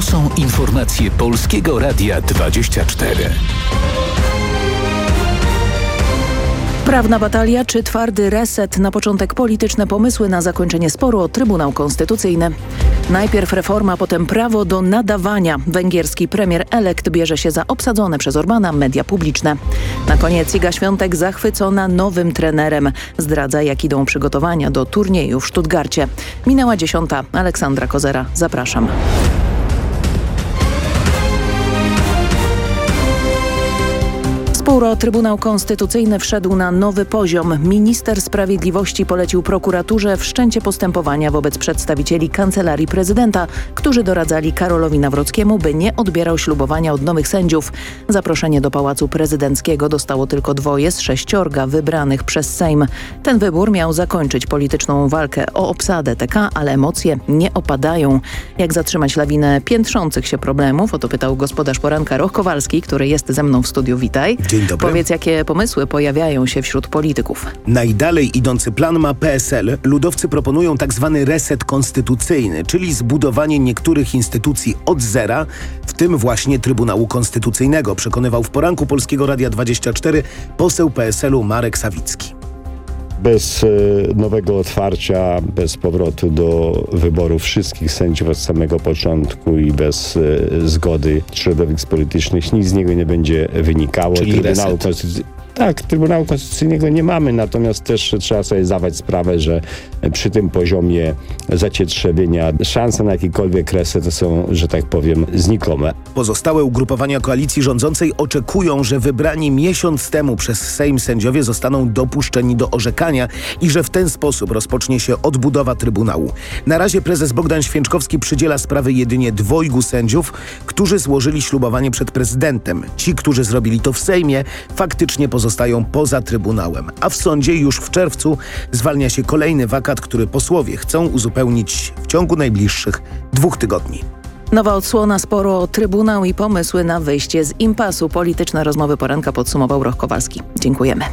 To są informacje Polskiego Radia 24. Prawna batalia czy twardy reset? Na początek polityczne pomysły na zakończenie sporu o Trybunał Konstytucyjny. Najpierw reforma, potem prawo do nadawania. Węgierski premier elekt bierze się za obsadzone przez Orbana media publiczne. Na koniec Iga Świątek zachwycona nowym trenerem. Zdradza jak idą przygotowania do turnieju w Stuttgarcie. Minęła dziesiąta. Aleksandra Kozera. Zapraszam. Trybunał Konstytucyjny wszedł na nowy poziom. Minister Sprawiedliwości polecił prokuraturze wszczęcie postępowania wobec przedstawicieli Kancelarii Prezydenta, którzy doradzali Karolowi Nawrockiemu, by nie odbierał ślubowania od nowych sędziów. Zaproszenie do Pałacu Prezydenckiego dostało tylko dwoje z sześciorga wybranych przez Sejm. Ten wybór miał zakończyć polityczną walkę o obsadę TK, ale emocje nie opadają. Jak zatrzymać lawinę piętrzących się problemów? O to pytał gospodarz poranka Roch Kowalski, który jest ze mną w studiu. Witaj. Dzień dobry. Powiedz, jakie pomysły pojawiają się wśród polityków? Najdalej idący plan ma PSL. Ludowcy proponują tak zwany reset konstytucyjny, czyli zbudowanie niektórych instytucji od zera, w tym właśnie Trybunału Konstytucyjnego, przekonywał w poranku Polskiego Radia 24 poseł PSL-u Marek Sawicki. Bez e, nowego otwarcia, bez powrotu do wyboru wszystkich sędziów od samego początku i bez e, zgody środowisk politycznych nic z niego nie będzie wynikało. Czyli Trybunału. Tak, Trybunału Konstytucyjnego nie mamy, natomiast też trzeba sobie zdawać sprawę, że przy tym poziomie zacietrzewienia szanse na jakikolwiek reset są, że tak powiem, znikome. Pozostałe ugrupowania koalicji rządzącej oczekują, że wybrani miesiąc temu przez Sejm sędziowie zostaną dopuszczeni do orzekania i że w ten sposób rozpocznie się odbudowa Trybunału. Na razie prezes Bogdan Święczkowski przydziela sprawy jedynie dwojgu sędziów, którzy złożyli ślubowanie przed prezydentem. Ci, którzy zrobili to w Sejmie, faktycznie pozostają poza Trybunałem. A w sądzie już w czerwcu zwalnia się kolejny wakat, który posłowie chcą uzupełnić w ciągu najbliższych dwóch tygodni. Nowa odsłona sporu o Trybunał i pomysły na wyjście z impasu. Polityczne rozmowy poranka podsumował Roch Kowalski. Dziękujemy.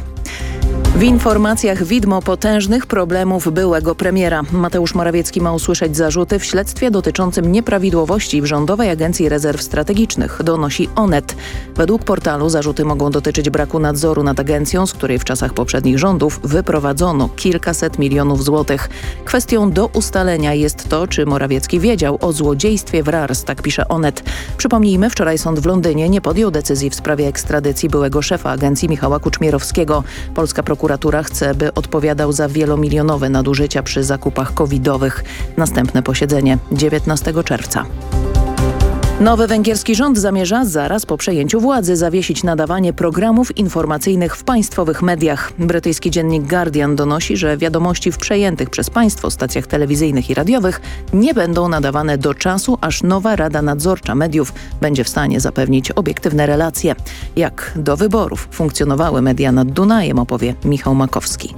W informacjach widmo potężnych problemów byłego premiera. Mateusz Morawiecki ma usłyszeć zarzuty w śledztwie dotyczącym nieprawidłowości w Rządowej Agencji Rezerw Strategicznych, donosi Onet. Według portalu zarzuty mogą dotyczyć braku nadzoru nad agencją, z której w czasach poprzednich rządów wyprowadzono kilkaset milionów złotych. Kwestią do ustalenia jest to, czy Morawiecki wiedział o złodziejstwie w RARS, tak pisze Onet. Przypomnijmy, wczoraj sąd w Londynie nie podjął decyzji w sprawie ekstradycji byłego szefa agencji Michała Kuczmierowskiego. Polska chce, by odpowiadał za wielomilionowe nadużycia przy zakupach covidowych. Następne posiedzenie 19 czerwca. Nowy węgierski rząd zamierza zaraz po przejęciu władzy zawiesić nadawanie programów informacyjnych w państwowych mediach. Brytyjski dziennik Guardian donosi, że wiadomości w przejętych przez państwo stacjach telewizyjnych i radiowych nie będą nadawane do czasu, aż nowa Rada Nadzorcza Mediów będzie w stanie zapewnić obiektywne relacje. Jak do wyborów funkcjonowały media nad Dunajem opowie Michał Makowski.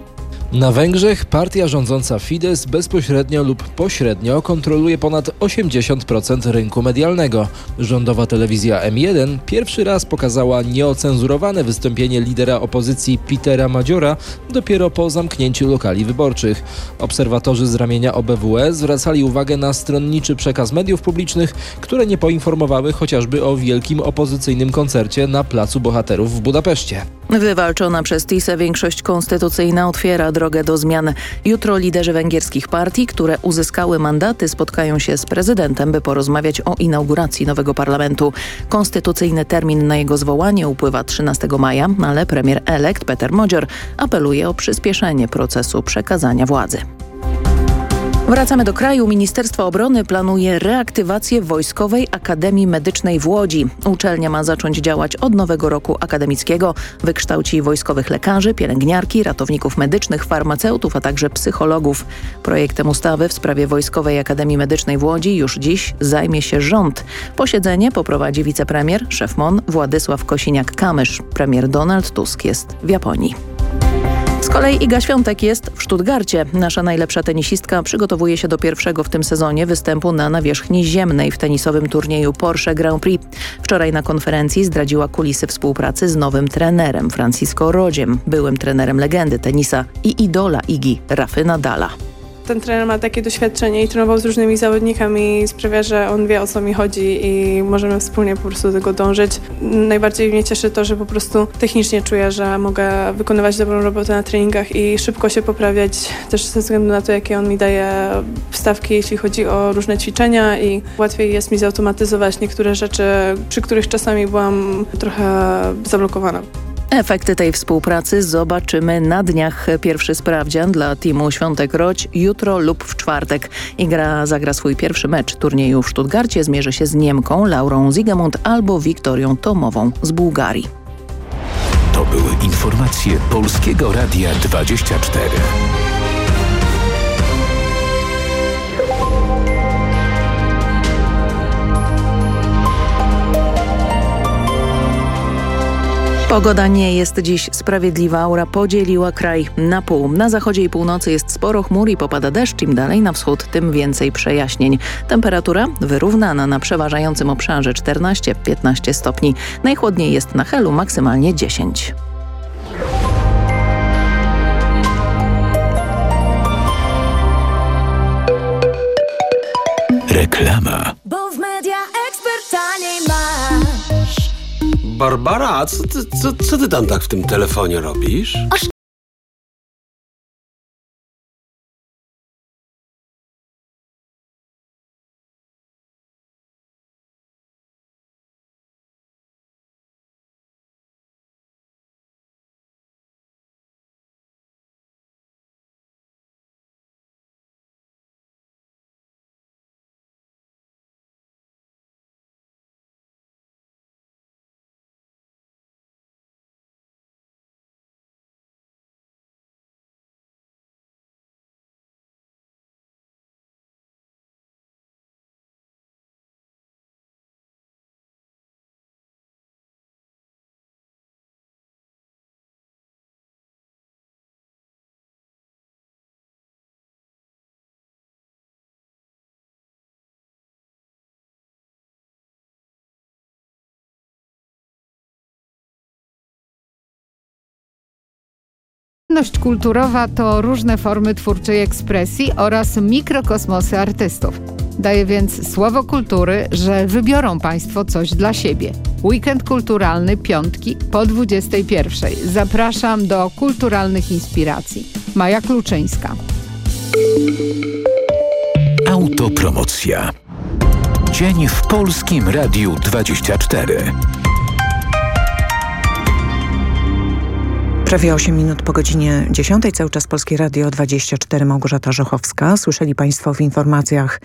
Na Węgrzech partia rządząca Fidesz bezpośrednio lub pośrednio kontroluje ponad 80% rynku medialnego. Rządowa telewizja M1 pierwszy raz pokazała nieocenzurowane wystąpienie lidera opozycji Petera Madziora dopiero po zamknięciu lokali wyborczych. Obserwatorzy z ramienia OBWE zwracali uwagę na stronniczy przekaz mediów publicznych, które nie poinformowały chociażby o wielkim opozycyjnym koncercie na Placu Bohaterów w Budapeszcie. Wywalczona przez TISę większość konstytucyjna otwiera drogę do zmian. Jutro liderzy węgierskich partii, które uzyskały mandaty, spotkają się z prezydentem, by porozmawiać o inauguracji nowego parlamentu. Konstytucyjny termin na jego zwołanie upływa 13 maja, ale premier elekt Peter Modzior apeluje o przyspieszenie procesu przekazania władzy. Wracamy do kraju. Ministerstwo Obrony planuje reaktywację Wojskowej Akademii Medycznej w Łodzi. Uczelnia ma zacząć działać od nowego roku akademickiego. Wykształci wojskowych lekarzy, pielęgniarki, ratowników medycznych, farmaceutów, a także psychologów. Projektem ustawy w sprawie Wojskowej Akademii Medycznej w Łodzi już dziś zajmie się rząd. Posiedzenie poprowadzi wicepremier, szef MON Władysław Kosiniak-Kamysz. Premier Donald Tusk jest w Japonii. Z kolei Iga Świątek jest w Stuttgarcie. Nasza najlepsza tenisistka przygotowuje się do pierwszego w tym sezonie występu na nawierzchni ziemnej w tenisowym turnieju Porsche Grand Prix. Wczoraj na konferencji zdradziła kulisy współpracy z nowym trenerem Francisco Rodziem, byłym trenerem legendy tenisa i idola Igi Rafy Nadala. Ten trener ma takie doświadczenie i trenował z różnymi zawodnikami sprawia, że on wie o co mi chodzi i możemy wspólnie po prostu do tego dążyć. Najbardziej mnie cieszy to, że po prostu technicznie czuję, że mogę wykonywać dobrą robotę na treningach i szybko się poprawiać też ze względu na to, jakie on mi daje wstawki, jeśli chodzi o różne ćwiczenia i łatwiej jest mi zautomatyzować niektóre rzeczy, przy których czasami byłam trochę zablokowana. Efekty tej współpracy zobaczymy na dniach. Pierwszy sprawdzian dla teamu Świątek-Roć jutro lub w czwartek. Igra zagra swój pierwszy mecz turnieju w Stuttgarcie. Zmierzy się z Niemką Laurą Zigemont albo Wiktorią Tomową z Bułgarii. To były informacje Polskiego Radia 24. Pogoda nie jest dziś sprawiedliwa. Aura podzieliła kraj na pół. Na zachodzie i północy jest sporo chmur i popada deszcz. Im dalej na wschód, tym więcej przejaśnień. Temperatura wyrównana na przeważającym obszarze 14-15 stopni. Najchłodniej jest na Helu, maksymalnie 10. Reklama. Barbara, co ty, co, co ty tam tak w tym telefonie robisz? Działalność kulturowa to różne formy twórczej ekspresji oraz mikrokosmosy artystów. Daje więc słowo kultury, że wybiorą Państwo coś dla siebie. Weekend kulturalny piątki po 21. Zapraszam do kulturalnych inspiracji. Maja Kluczyńska. Autopromocja. Dzień w Polskim Radiu 24. Prawie 8 minut po godzinie 10. Cały czas Polskie Radio 24 Małgorzata Żochowska. Słyszeli Państwo w informacjach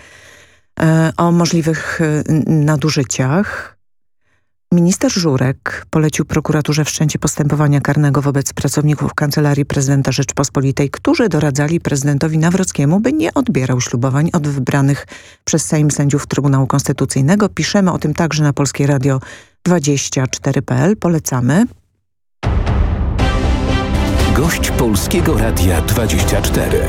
e, o możliwych e, nadużyciach. Minister Żurek polecił prokuraturze wszczęcie postępowania karnego wobec pracowników Kancelarii Prezydenta Rzeczpospolitej, którzy doradzali prezydentowi Nawrockiemu, by nie odbierał ślubowań od wybranych przez Sejm sędziów Trybunału Konstytucyjnego. Piszemy o tym także na Polskie Radio 24.pl. Polecamy. Gość Polskiego Radia 24.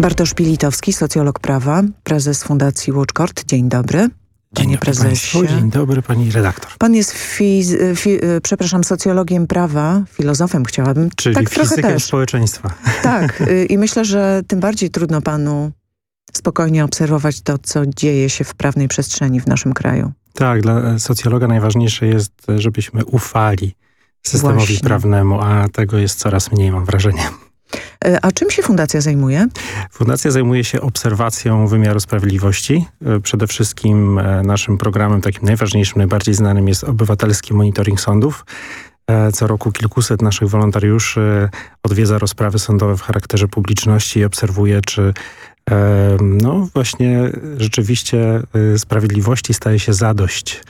Bartosz Pilitowski, socjolog prawa, prezes Fundacji Watchcourt. Dzień dobry. Dzień Panie dobry prezesie. Państwu, dzień dobry pani redaktor. Pan jest, fiz, fi, przepraszam, socjologiem prawa, filozofem chciałabym. Czyli tak trochę fizykiem też. społeczeństwa. Tak y, i myślę, że tym bardziej trudno panu spokojnie obserwować to, co dzieje się w prawnej przestrzeni w naszym kraju. Tak, dla socjologa najważniejsze jest, żebyśmy ufali systemowi Właśnie. prawnemu, a tego jest coraz mniej, mam wrażenie. Y, A czym się fundacja zajmuje? Fundacja zajmuje się obserwacją wymiaru sprawiedliwości. E, Przede wszystkim e, naszym programem takim najważniejszym, najbardziej znanym jest obywatelski monitoring sądów. E, Co roku kilkuset naszych wolontariuszy odwiedza rozprawy sądowe w charakterze publiczności i obserwuje, czy e, no właśnie rzeczywiście e, sprawiedliwości staje się zadość.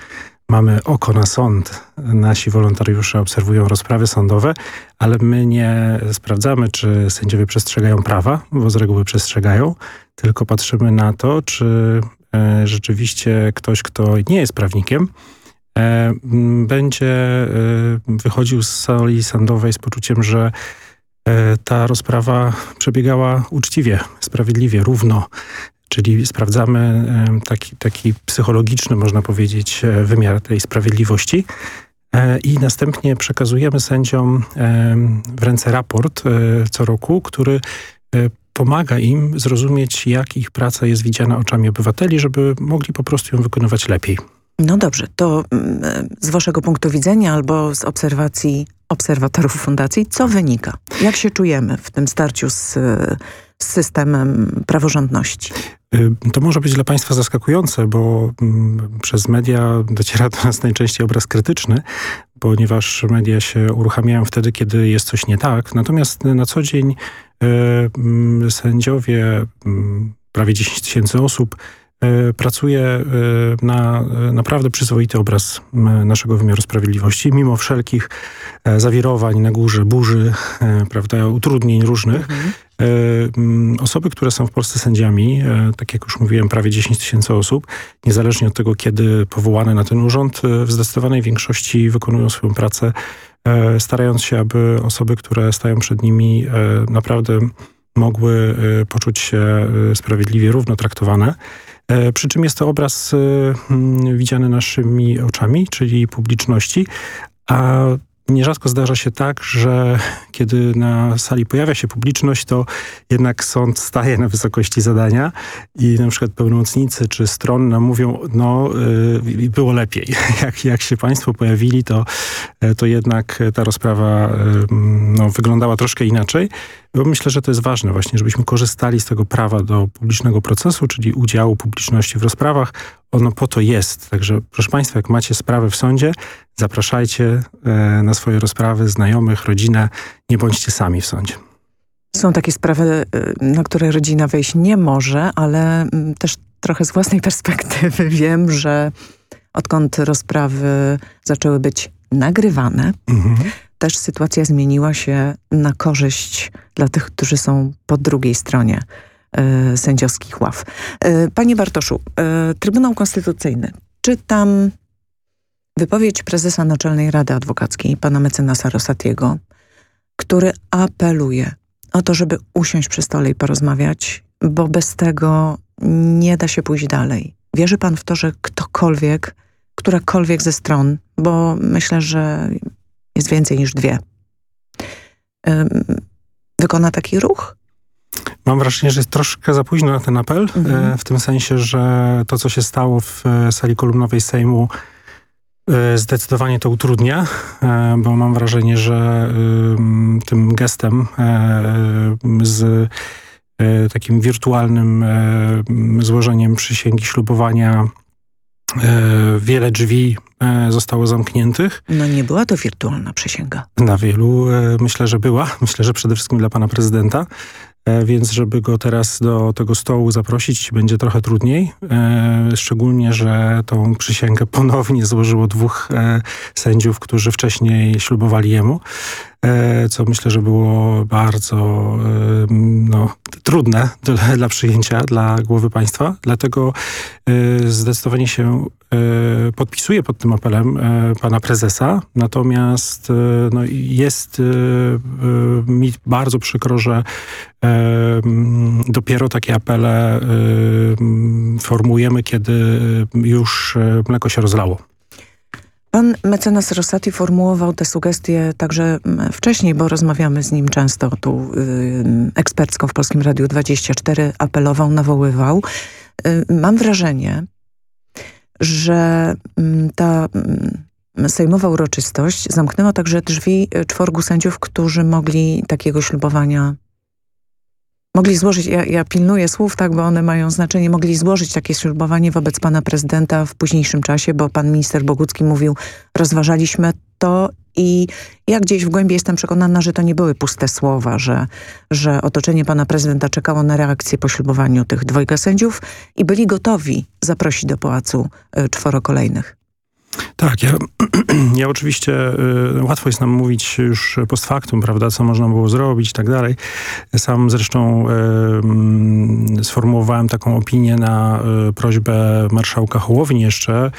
Mamy oko na sąd. Nasi wolontariusze obserwują rozprawy sądowe, ale my nie sprawdzamy, czy sędziowie przestrzegają prawa, bo z reguły przestrzegają, tylko patrzymy na to, czy e, rzeczywiście ktoś, kto nie jest prawnikiem, e, będzie e, wychodził z sali sądowej z poczuciem, że ta rozprawa przebiegała uczciwie, sprawiedliwie, równo. Czyli sprawdzamy e, taki, taki psychologiczny, można powiedzieć, e, wymiar tej sprawiedliwości. i następnie przekazujemy sędziom w ręce raport co roku, który pomaga im zrozumieć, jak ich praca jest widziana oczami obywateli, żeby mogli po prostu ją wykonywać lepiej. No dobrze, to mm, z waszego punktu widzenia albo z obserwacji obserwatorów fundacji, co wynika? Jak się czujemy w tym starciu z, z systemem praworządności? Y, to może być dla Państwa zaskakujące, bo mm, przez media dociera do nas najczęściej obraz krytyczny, ponieważ media się uruchamiają wtedy, kiedy jest coś nie tak. Natomiast na co dzień y, mm, sędziowie, mm, prawie 10 tysięcy osób, pracuje na naprawdę przyzwoity obraz naszego wymiaru sprawiedliwości, mimo wszelkich e, zawirowań na górze, burzy, e, prawda, utrudnień różnych. Mhm. E, osoby, które są w Polsce sędziami, e, tak jak już mówiłem, prawie 10 tysięcy osób, niezależnie od tego, kiedy powołane na ten urząd, e, w zdecydowanej większości wykonują swoją pracę, starając się, aby osoby, które stają przed nimi naprawdę mogły poczuć się sprawiedliwie, równo traktowane. Przy czym jest to obraz mm, widziany naszymi oczami, czyli publiczności, a Nierzadko zdarza się tak, że kiedy na sali pojawia się publiczność, to jednak sąd staje na wysokości zadania i na przykład pełnomocnicy czy strony nam mówią, no yy, było lepiej. Jak, jak się państwo pojawili, to, to jednak ta rozprawa yy, no, wyglądała troszkę inaczej. Bo myślę, że to jest ważne właśnie, żebyśmy korzystali z tego prawa do publicznego procesu, czyli udziału publiczności w rozprawach. Ono po to jest. Także proszę Państwa, jak macie sprawę w sądzie, zapraszajcie e, na swoje rozprawy znajomych, rodzinę. Nie bądźcie sami w sądzie. Są takie sprawy, e, na które rodzina wejść nie może, ale mm, też trochę z własnej perspektywy wiem, że odkąd rozprawy zaczęły być nagrywane, mhm też sytuacja zmieniła się na korzyść dla tych, którzy są po drugiej stronie y, sędziowskich ław. Y, panie Bartoszu, y, Trybunał Konstytucyjny. Czytam wypowiedź prezesa Naczelnej Rady Adwokackiej, pana mecenasa Rosatiego, który apeluje o to, żeby usiąść przy stole i porozmawiać, bo bez tego nie da się pójść dalej. Wierzy pan w to, że ktokolwiek, którakolwiek ze stron, bo myślę, że jest więcej niż dwie, wykona taki ruch? Mam wrażenie, że jest troszkę za późno na ten apel, mhm. E, w tym sensie, że to, co się stało w e, sali kolumnowej Sejmu, e, zdecydowanie to utrudnia, bo mam wrażenie, że tym gestem z takim wirtualnym złożeniem przysięgi ślubowania wiele drzwi E, zostało zamkniętych. No nie była to wirtualna przysięga. Na wielu e, myślę, że była. Myślę, że przede wszystkim dla pana prezydenta. E, więc żeby go teraz do tego stołu zaprosić będzie trochę trudniej. Szczególnie, że tą przysięgę ponownie złożyło dwóch sędziów, którzy wcześniej ślubowali jemu. E, co myślę, że było bardzo e, no, trudne dla, dla przyjęcia dla głowy państwa. Dlatego e, zdecydowanie się podpisuję pod tym apelem pana prezesa. Natomiast no, jest mi bardzo przykro, że dopiero takie apele formujemy, kiedy już mleko się rozlało. Pan mecenas Rosati formułował te sugestie także mm, wcześniej, bo rozmawiamy z nim często tu y, ekspercką w Polskim Radiu 24, apelował, nawoływał. Y, mam wrażenie, że y, ta mm, sejmowa uroczystość zamknęła także drzwi y, czworgu sędziów, którzy mogli takiego ślubowania mogli złożyć, ja, ja, pilnuję słów, tak, bo one mają znaczenie, mogli złożyć takie ślubowanie wobec pana prezydenta w późniejszym czasie, bo pan minister Bogucki mówił, rozważaliśmy to i ja gdzieś w głębi jestem przekonana, że to nie były puste słowa, że, że otoczenie pana prezydenta czekało na reakcję po ślubowaniu tych dwojga sędziów i byli gotowi zaprosić do pałacu y, czworo kolejnych. Tak, ja, ja oczywiście y, łatwo jest nam mówić już post factum, prawda, co można było zrobić i tak dalej. Sam zresztą y, sformułowałem taką opinię na y, prośbę marszałka Hołowni jeszcze,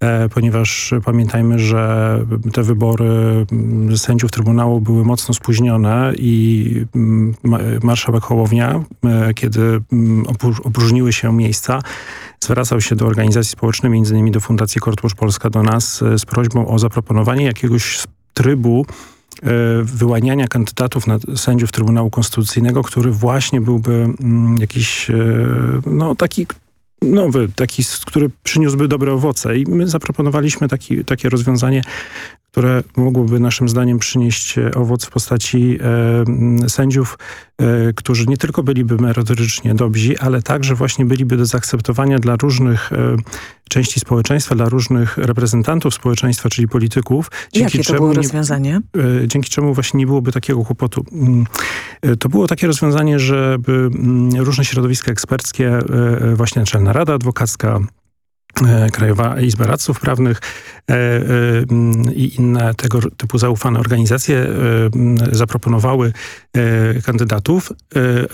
e, ponieważ pamiętajmy, że te wybory mm, sędziów Trybunału były mocno spóźnione i mm, marszałek Hołownia, e, kiedy mm, opróżniły się miejsca, zwracał się do organizacji społecznych, innymi do Fundacji Kortłusz Polska, do nas e, z prośbą o zaproponowanie jakiegoś trybu e, wyłaniania kandydatów na sędziów Trybunału Konstytucyjnego, który właśnie byłby mm, jakiś e, no, taki nowy, taki, który przyniósłby dobre owoce. I my zaproponowaliśmy taki, takie rozwiązanie, które mogłyby naszym zdaniem przynieść e, owoc w postaci e, sędziów, e, którzy nie tylko byliby merytorycznie dobrzy, ale także właśnie byliby do zaakceptowania dla różnych e, części społeczeństwa, dla różnych reprezentantów społeczeństwa, czyli polityków. Jakie to było rozwiązanie? Nie, dzięki czemu właśnie nie byłoby takiego kłopotu. Mm, e, to było takie rozwiązanie, żeby mm, różne środowiska eksperckie, e, właśnie Naczelna Rada Adwokacka, Krajowa Izba Radców Prawnych e, e, i inne tego typu zaufane organizacje zaproponowały kandydatów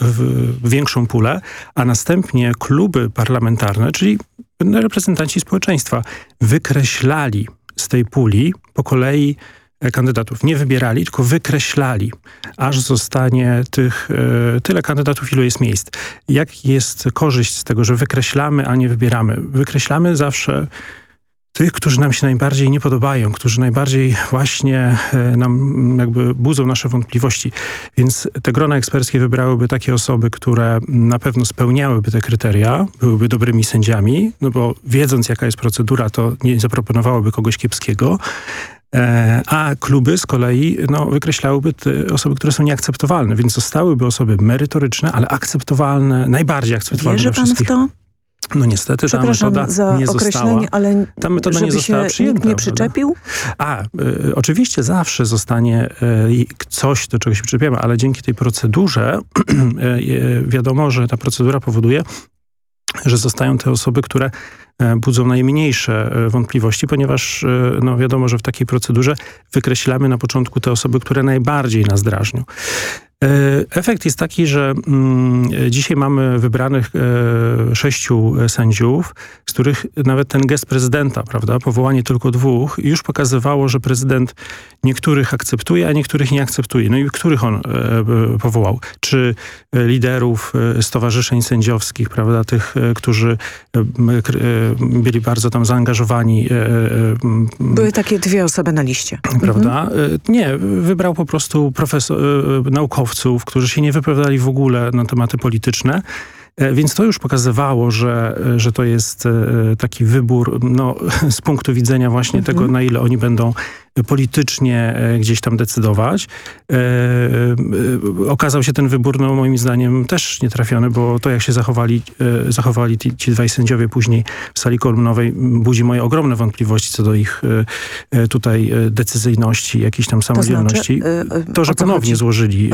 w większą pulę, a następnie kluby parlamentarne, czyli reprezentanci społeczeństwa wykreślali z tej puli po kolei E, kandydatów nie wybierali, tylko wykreślali, aż zostanie tych e, tyle kandydatów, ilu jest miejsc. Jak jest korzyść z tego, że wykreślamy, a nie wybieramy? Wykreślamy zawsze tych, którzy nam się najbardziej nie podobają, którzy najbardziej właśnie e, nam jakby budzą nasze wątpliwości. Więc te grona eksperckie wybrałyby takie osoby, które na pewno spełniałyby te kryteria, byłyby dobrymi sędziami, no bo wiedząc jaka jest procedura, to nie zaproponowałyby kogoś kiepskiego, E, a kluby z kolei no, wykreślałyby te osoby, które są nieakceptowalne, więc zostałyby osoby merytoryczne, ale akceptowalne, najbardziej akceptowalne Wierzy pan w to? No niestety ta metoda za nie została, ale ta metoda nie została przyjęta. nikt nie przyczepił? A, y, oczywiście zawsze zostanie y, coś, do czego się przyczepiamy, ale dzięki tej procedurze y, wiadomo, że ta procedura powoduje, że zostają te osoby, które E, budzą najmniejsze e, wątpliwości, ponieważ e, no wiadomo, że w takiej procedurze wykreślamy na początku te osoby, które najbardziej nas drażnią. E, efekt jest taki, że mm, dzisiaj mamy wybranych e, sześciu sędziów, z których nawet ten gest prezydenta, prawda, powołanie tylko dwóch, już pokazywało, że prezydent niektórych akceptuje, a niektórych nie akceptuje. No i których on e, powołał? Czy liderów stowarzyszeń sędziowskich, prawda, tych, którzy byli bardzo tam zaangażowani. Były takie dwie osoby na liście. Prawda? Mhm. Nie, wybrał po prostu profesor, naukowców, naukowców, którzy się nie wypowiadali w ogóle na tematy polityczne. E, więc to już pokazywało, że, że to jest e, taki wybór no, z punktu widzenia właśnie mhm. tego, na ile oni będą politycznie e, gdzieś tam decydować. E, e, okazał się ten wybór, no moim zdaniem, też nietrafiony, bo to jak się zachowali, e, zachowali ci, ci dwaj sędziowie później w sali kolumnowej budzi moje ogromne wątpliwości co do ich e, e, tutaj decyzyjności, jakiejś tam samodzielności. To, znaczy, to że ponownie chodzi? złożyli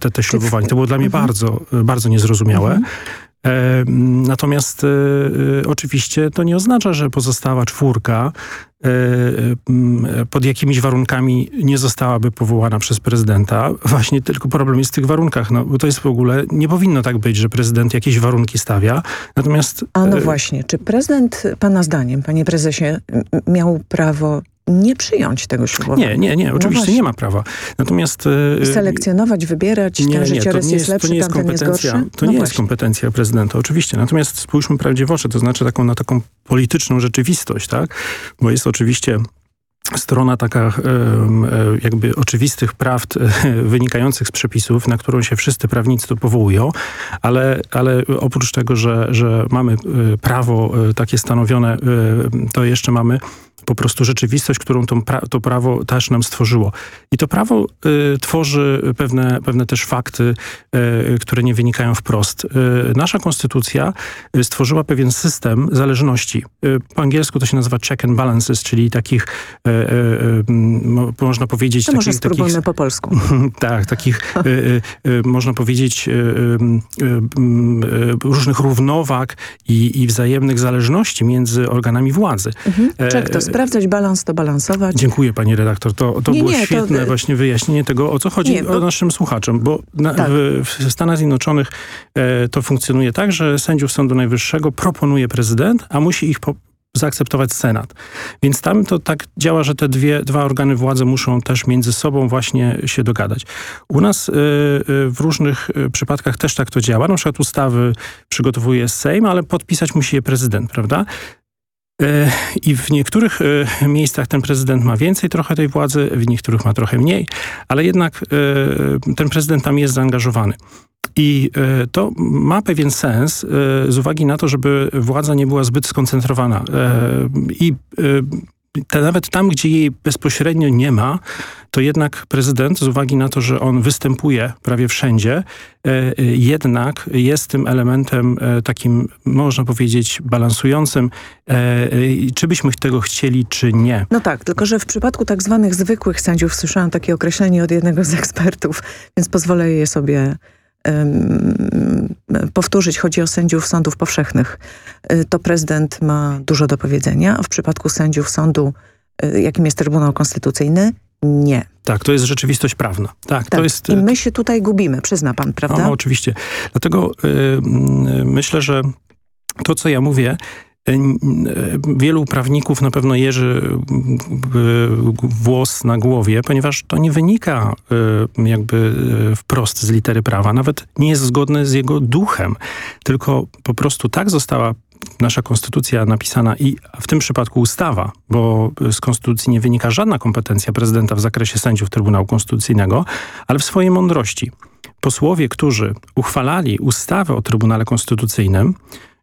te, te ślubowanie. To było dla mnie mhm. bardzo, bardzo niezrozumiałe. Mhm. Natomiast oczywiście to nie oznacza, że pozostała czwórka pod jakimiś warunkami nie zostałaby powołana przez prezydenta. Właśnie tylko problem jest w tych warunkach, no bo to jest w ogóle, nie powinno tak być, że prezydent jakieś warunki stawia. Natomiast... A no właśnie, czy prezydent, pana zdaniem, panie prezesie, miał prawo nie przyjąć tego ślubowania. Nie, nie, nie, oczywiście no nie ma prawa. Natomiast... E, Selekcjonować, wybierać, nie, ten życiorys nie, jest, jest lepszy, to nie jest kompetencja, jest To no nie właśnie. jest kompetencja prezydenta, oczywiście. Natomiast spójrzmy prawdzie w oczy, to znaczy taką, na taką polityczną rzeczywistość, tak? Bo jest oczywiście strona taka jakby oczywistych prawd wynikających z przepisów, na którą się wszyscy prawnicy to powołują, ale, ale oprócz tego, że, że mamy e, prawo e, takie stanowione, to jeszcze mamy po prostu rzeczywistość, którą to, pra to prawo też nam stworzyło. I to prawo y, tworzy pewne, pewne też fakty, y, które nie wynikają wprost. Y, nasza konstytucja y, stworzyła pewien system zależności. Y, po angielsku to się nazywa check and balances, czyli takich, y, można powiedzieć... To takich, może spróbujmy takich, po polsku. tak, takich, można powiedzieć, różnych równowag i, i wzajemnych zależności między organami władzy. Mhm. Check to sprawdzać, balans to balansować. Dziękuję pani redaktor. To, to nie, było nie, świetne to... właśnie wyjaśnienie tego, o co chodzi nie, bo... o naszym słuchaczom. Bo na, tak. w, w, Stanach Zjednoczonych e, to funkcjonuje tak, że sędziów Sądu Najwyższego proponuje prezydent, a musi ich po, zaakceptować Senat. Więc tam to tak działa, że te dwie, dwa organy władzy muszą też między sobą właśnie się dogadać. U nas y, y, w różnych y, przypadkach też tak to działa. Na przykład ustawy przygotowuje Sejm, ale podpisać musi je prezydent, prawda? E, I w niektórych e, miejscach ten prezydent ma więcej trochę tej władzy, w niektórych ma trochę mniej, ale jednak e, ten prezydent tam jest zaangażowany. I to ma pewien sens z uwagi na to, żeby władza nie była zbyt skoncentrowana. I nawet tam, gdzie jej bezpośrednio nie ma, to jednak prezydent z uwagi na to, że on występuje prawie wszędzie, e, e, jednak jest tym elementem e, takim, można powiedzieć, balansującym, czy byśmy tego chcieli, czy nie. No tak, tylko że w przypadku tak zwanych zwykłych sędziów słyszałam takie określenie od jednego z ekspertów, więc pozwolę je sobie powtórzyć, chodzi o sędziów sądów powszechnych. To prezydent ma dużo do powiedzenia, a w przypadku sędziów sądu, jakim jest Trybunał Konstytucyjny, nie. Tak, to jest rzeczywistość prawna. Tak, tak. To jest... I my się tutaj gubimy, przyzna pan, prawda? No, oczywiście. Dlatego yy, myślę, że to, co ja mówię, y, y, wielu prawników na pewno jeży y, włos na głowie, ponieważ to nie wynika jakby wprost z litery prawa, nawet nie jest zgodne z jego duchem, tylko po prostu tak została nasza konstytucja napisana i w tym przypadku ustawa, bo z konstytucji nie wynika żadna kompetencja prezydenta w zakresie sędziów Trybunału Konstytucyjnego, ale w swojej mądrości. Posłowie, którzy uchwalali ustawę o Trybunale Konstytucyjnym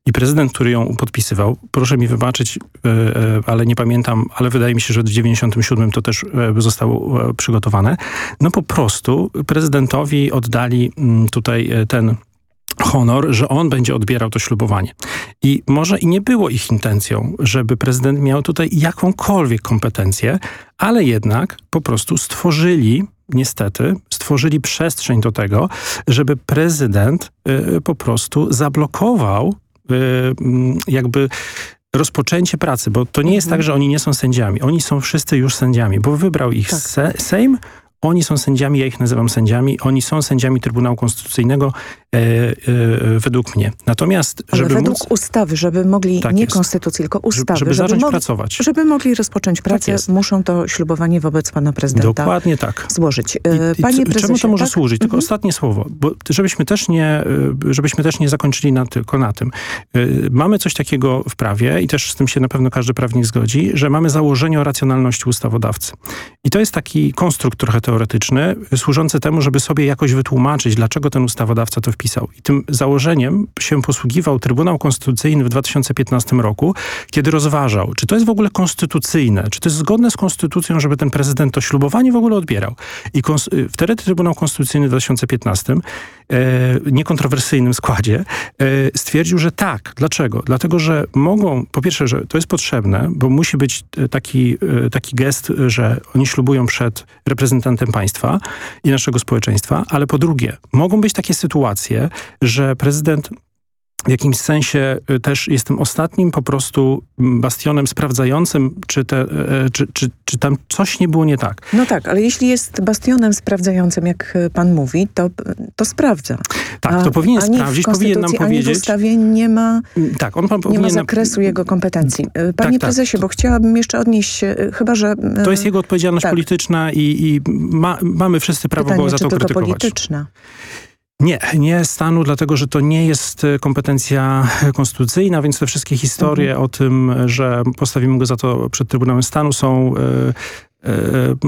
i prezydent, który ją podpisywał, proszę mi wybaczyć, e, e, ale nie pamiętam, ale wydaje mi się, że w 97 to też e, zostało przygotowane, no po prostu prezydentowi oddali mm, tutaj ten honor, że on będzie odbierał to ślubowanie. I może i nie było ich intencją, żeby prezydent miał tutaj jakąkolwiek kompetencję, ale jednak po prostu stworzyli niestety stworzyli przestrzeń do tego, żeby prezydent y, po prostu zablokował jakby rozpoczęcie pracy, bo to nie jest mhm. tak, że oni nie są sędziami. Oni są wszyscy już sędziami, bo wybrał ich tak. se Sejm, oni są sędziami, ja ich nazywam sędziami, oni są sędziami Trybunału Konstytucyjnego e, e, według mnie. Natomiast, Ale żeby według móc... ustawy, żeby mogli, tak nie jest. konstytucji, tylko ustawy, żeby, żeby zacząć mogli, pracować. Żeby mogli rozpocząć tak pracę, tak muszą to ślubowanie wobec pana prezydenta Dokładnie tak. złożyć. E, I, Panie i czemu to może tak? służyć? Tylko mhm. ostatnie słowo, bo żebyśmy też nie, e, żebyśmy też nie zakończyli na, tylko na tym. E, mamy coś takiego w prawie i też z tym się na pewno każdy prawnik zgodzi, że mamy założenie o racjonalności ustawodawcy. I to jest taki konstrukt trochę teoretyczny, służący temu, żeby sobie jakoś wytłumaczyć, dlaczego ten ustawodawca to wpisał. I tym założeniem się posługiwał Trybunał Konstytucyjny w 2015 roku, kiedy rozważał, czy to jest w ogóle konstytucyjne, czy to jest zgodne z konstytucją, żeby ten prezydent to ślubowanie w ogóle odbierał. I wtedy Trybunał Konstytucyjny w 2015 e, niekontrowersyjnym składzie e, stwierdził, że tak. Dlaczego? Dlatego, że mogą, po pierwsze, że to jest potrzebne, bo musi być e, taki, e, taki gest, że oni ślubują przed reprezentantem państwa i naszego społeczeństwa, ale po drugie, mogą być takie sytuacje, że prezydent w jakimś sensie y, też jestem ostatnim po prostu bastionem sprawdzającym, czy, te, e, e, czy, czy, czy tam coś nie było nie tak. No tak, ale jeśli jest bastionem sprawdzającym, jak e, pan mówi, to, to sprawdza. Tak, to powinien ani sprawdzić, powinien nam powiedzieć. Ani w ustawie nie ma, mm, tak, on pan nie ma zakresu nam... jego kompetencji. Panie tak, tak. prezesie, tak. bo chciałabym jeszcze odnieść się, chyba że... To jest jego odpowiedzialność tak. polityczna i, i ma, mamy wszyscy prawo Pytanie, go za to, to krytykować. polityczna? Nie, nie stanu, dlatego że to nie jest e, kompetencja konstytucyjna, więc te wszystkie historie mhm. o tym, że postawimy go za to przed Trybunałem Stanu są e, E,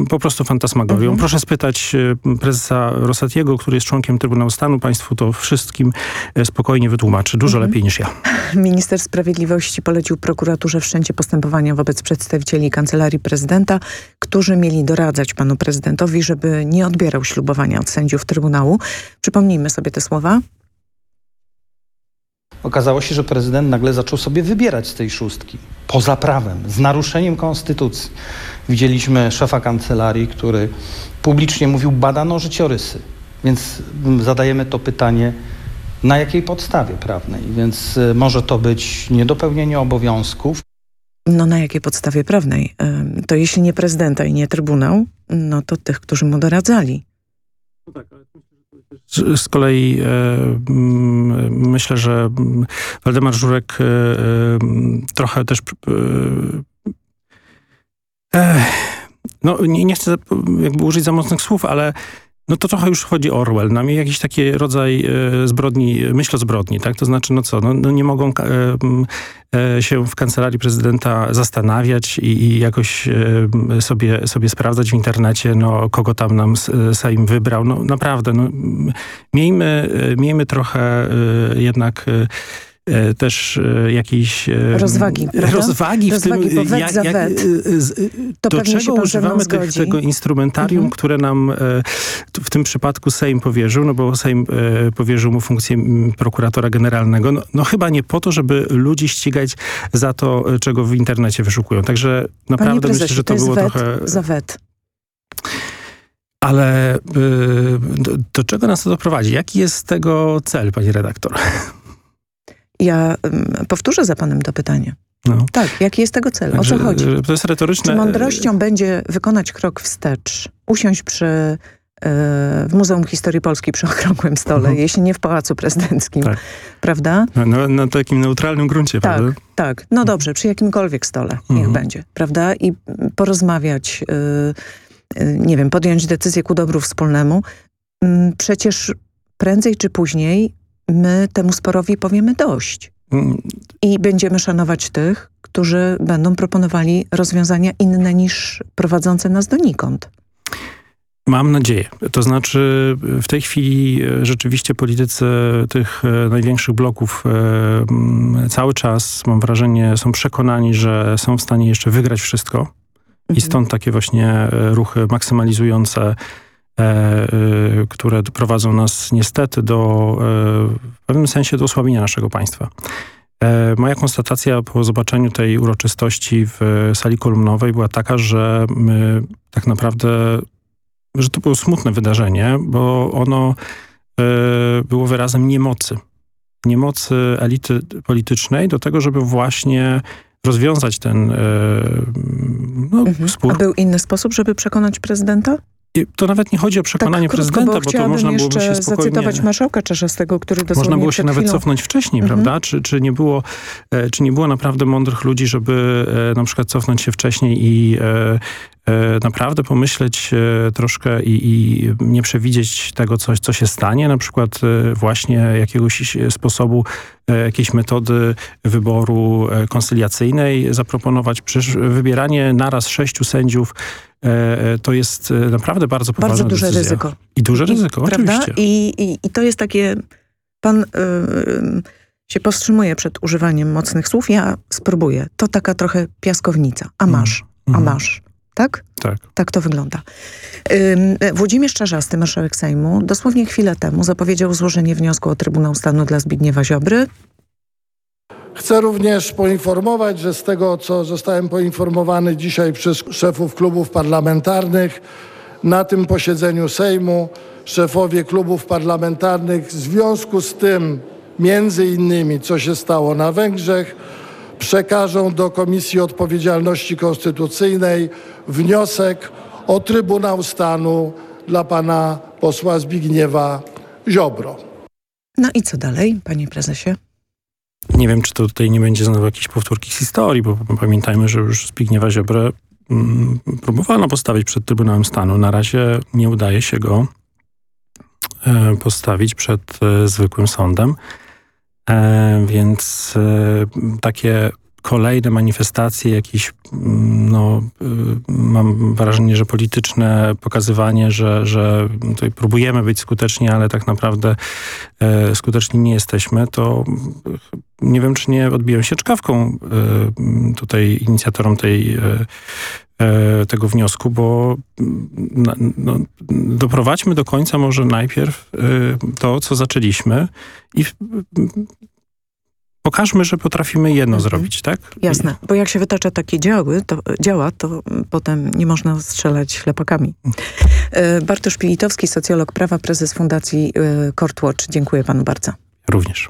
po prostu fantasmagorią. Mhm. Proszę spytać e, prezesa Rosatiego, który jest członkiem Trybunału Stanu. Państwu to wszystkim e, spokojnie wytłumaczy. Dużo mhm. lepiej niż ja. Minister Sprawiedliwości polecił prokuraturze wszczęcie postępowania wobec przedstawicieli Kancelarii Prezydenta, którzy mieli doradzać panu prezydentowi, żeby nie odbierał ślubowania od sędziów Trybunału. Przypomnijmy sobie te słowa. Okazało się, że prezydent nagle zaczął sobie wybierać z tej szóstki. Poza prawem, z naruszeniem konstytucji. Widzieliśmy szefa kancelarii, który publicznie mówił, badano życiorysy. Więc zadajemy to pytanie, na jakiej podstawie prawnej? Więc y, może to być niedopełnienie obowiązków. No na jakiej podstawie prawnej? To jeśli nie prezydenta i nie trybunał, no to tych, którzy mu doradzali. No tak, ale Z, kolei e, mm, myślę, że Waldemar Żurek e, trochę też no nie, nie chcę jakby użyć za mocnych słów, ale no to trochę już chodzi Orwell. Nam jakiś taki rodzaj e, zbrodni, myśl o zbrodni, tak? To znaczy, no co, no, no nie mogą e, e, się w kancelarii prezydenta zastanawiać i, i jakoś e, sobie, sobie sprawdzać w internecie, no kogo tam nam Sejm wybrał. No naprawdę, no miejmy, e, miejmy trochę e, jednak E, też e, jakiejś e, rozwagi, rozwagi, rozwagi w tym, jak, jak, to do czego używamy tych, tego instrumentarium, mhm. które nam w tym przypadku Sejm powierzył, no bo Sejm powierzył mu funkcję prokuratora generalnego, no, no chyba nie po to, żeby ludzi ścigać za to, czego w internecie wyszukują. Także naprawdę prezesie, myślę, że to, to było wet trochę... za wet. Ale do, do, czego nas to doprowadzi? Jaki jest tego cel, pani redaktor? Ja powtórzę za panem to pytanie. No. Tak, jaki jest tego cel? O co chodzi? To jest retoryczne. Czy mądrością będzie wykonać krok wstecz, usiąść przy, e, w Muzeum Historii Polski przy okrągłym stole, mhm. jeśli nie w Pałacu Prezydenckim, tak. prawda? No, no, na takim neutralnym gruncie, tak, prawda? Tak, no dobrze, przy jakimkolwiek stole, niech mhm. będzie, prawda? I porozmawiać, y, y, nie wiem, podjąć decyzję ku dobru wspólnemu. Mm, przecież prędzej czy później my temu sporowi powiemy dość. Mm. I będziemy szanować tych, którzy będą proponowali rozwiązania inne niż prowadzące nas donikąd. Mam nadzieję. To znaczy w tej chwili e, rzeczywiście politycy tych e, największych bloków e, cały czas, mam wrażenie, są przekonani, że są w stanie jeszcze wygrać wszystko. Mhm. I stąd takie właśnie ruchy maksymalizujące które prowadzą nas niestety do, e, w pewnym sensie do osłabienia naszego państwa. Moja konstatacja po zobaczeniu tej uroczystości w sali kolumnowej była taka, że my tak naprawdę, że to było smutne wydarzenie, bo ono było wyrazem niemocy. Niemocy elity politycznej do tego, żeby właśnie rozwiązać ten no, mhm. spór. A był inny sposób, żeby przekonać prezydenta? To nawet nie chodzi o przekonanie tak, krótko, prezydenta, bo, bo to można byłoby się spokojnie... zacytować marszałka Czerzastego, który dosłownie Można było się nawet chwilą... cofnąć wcześniej, mhm. prawda? Czy, czy, nie było, e, czy nie było naprawdę mądrych ludzi, żeby e, na przykład cofnąć się wcześniej i e, naprawdę pomyśleć troszkę i, i, nie przewidzieć tego, co, co się stanie, na przykład właśnie jakiegoś sposobu, jakiejś metody wyboru konsyliacyjnej zaproponować. Przecież wybieranie naraz sześciu sędziów E, e, to jest e, naprawdę bardzo poważne Bardzo duże decyzja. ryzyko. I duże ryzyko, I, oczywiście. I, i, I to jest takie... Pan yy, się powstrzymuje przed używaniem mocnych słów. Ja spróbuję. To taka trochę piaskownica. A mhm. masz, a masz. Tak? Tak. Tak to wygląda. Yy, Włodzimierz Czarzasty, marszałek Sejmu, dosłownie chwilę temu zapowiedział złożenie wniosku o Trybunał Stanu dla Zbigniewa Ziobry. Chcę również poinformować, że z tego, co zostałem poinformowany dzisiaj przez szefów klubów parlamentarnych, na tym posiedzeniu Sejmu szefowie klubów parlamentarnych w związku z tym, między innymi, co się stało na Węgrzech, przekażą do Komisji Odpowiedzialności Konstytucyjnej wniosek o Trybunał Stanu dla pana posła Zbigniewa Ziobro. No i co dalej, panie prezesie? Nie wiem, czy to tutaj nie będzie znowu jakiejś powtórki historii, bo pamiętajmy, że już Zbigniewa Ziobrę mm, próbowano postawić przed Trybunałem Stanu. Na razie nie udaje się go e, postawić przed e, zwykłym sądem. E, więc e, takie kolejne manifestacje, jakieś, mm, no, y, mam wrażenie, że polityczne pokazywanie, że, że tutaj próbujemy być skuteczni, ale tak naprawdę e, skuteczni nie jesteśmy, to nie wiem, czy nie odbiją się czkawką tutaj inicjatorom tej tego wniosku, bo no, no, doprowadźmy do końca może najpierw e, to, co zaczęliśmy i pokażmy, że potrafimy jedno mhm. zrobić, tak? Jasne, bo jak się wytacza takie działy, to, działa, to potem nie można strzelać ślepakami. E, Bartosz Pilitowski, socjolog prawa, prezes Fundacji e, Courtwatch. Dziękuję panu bardzo. Również.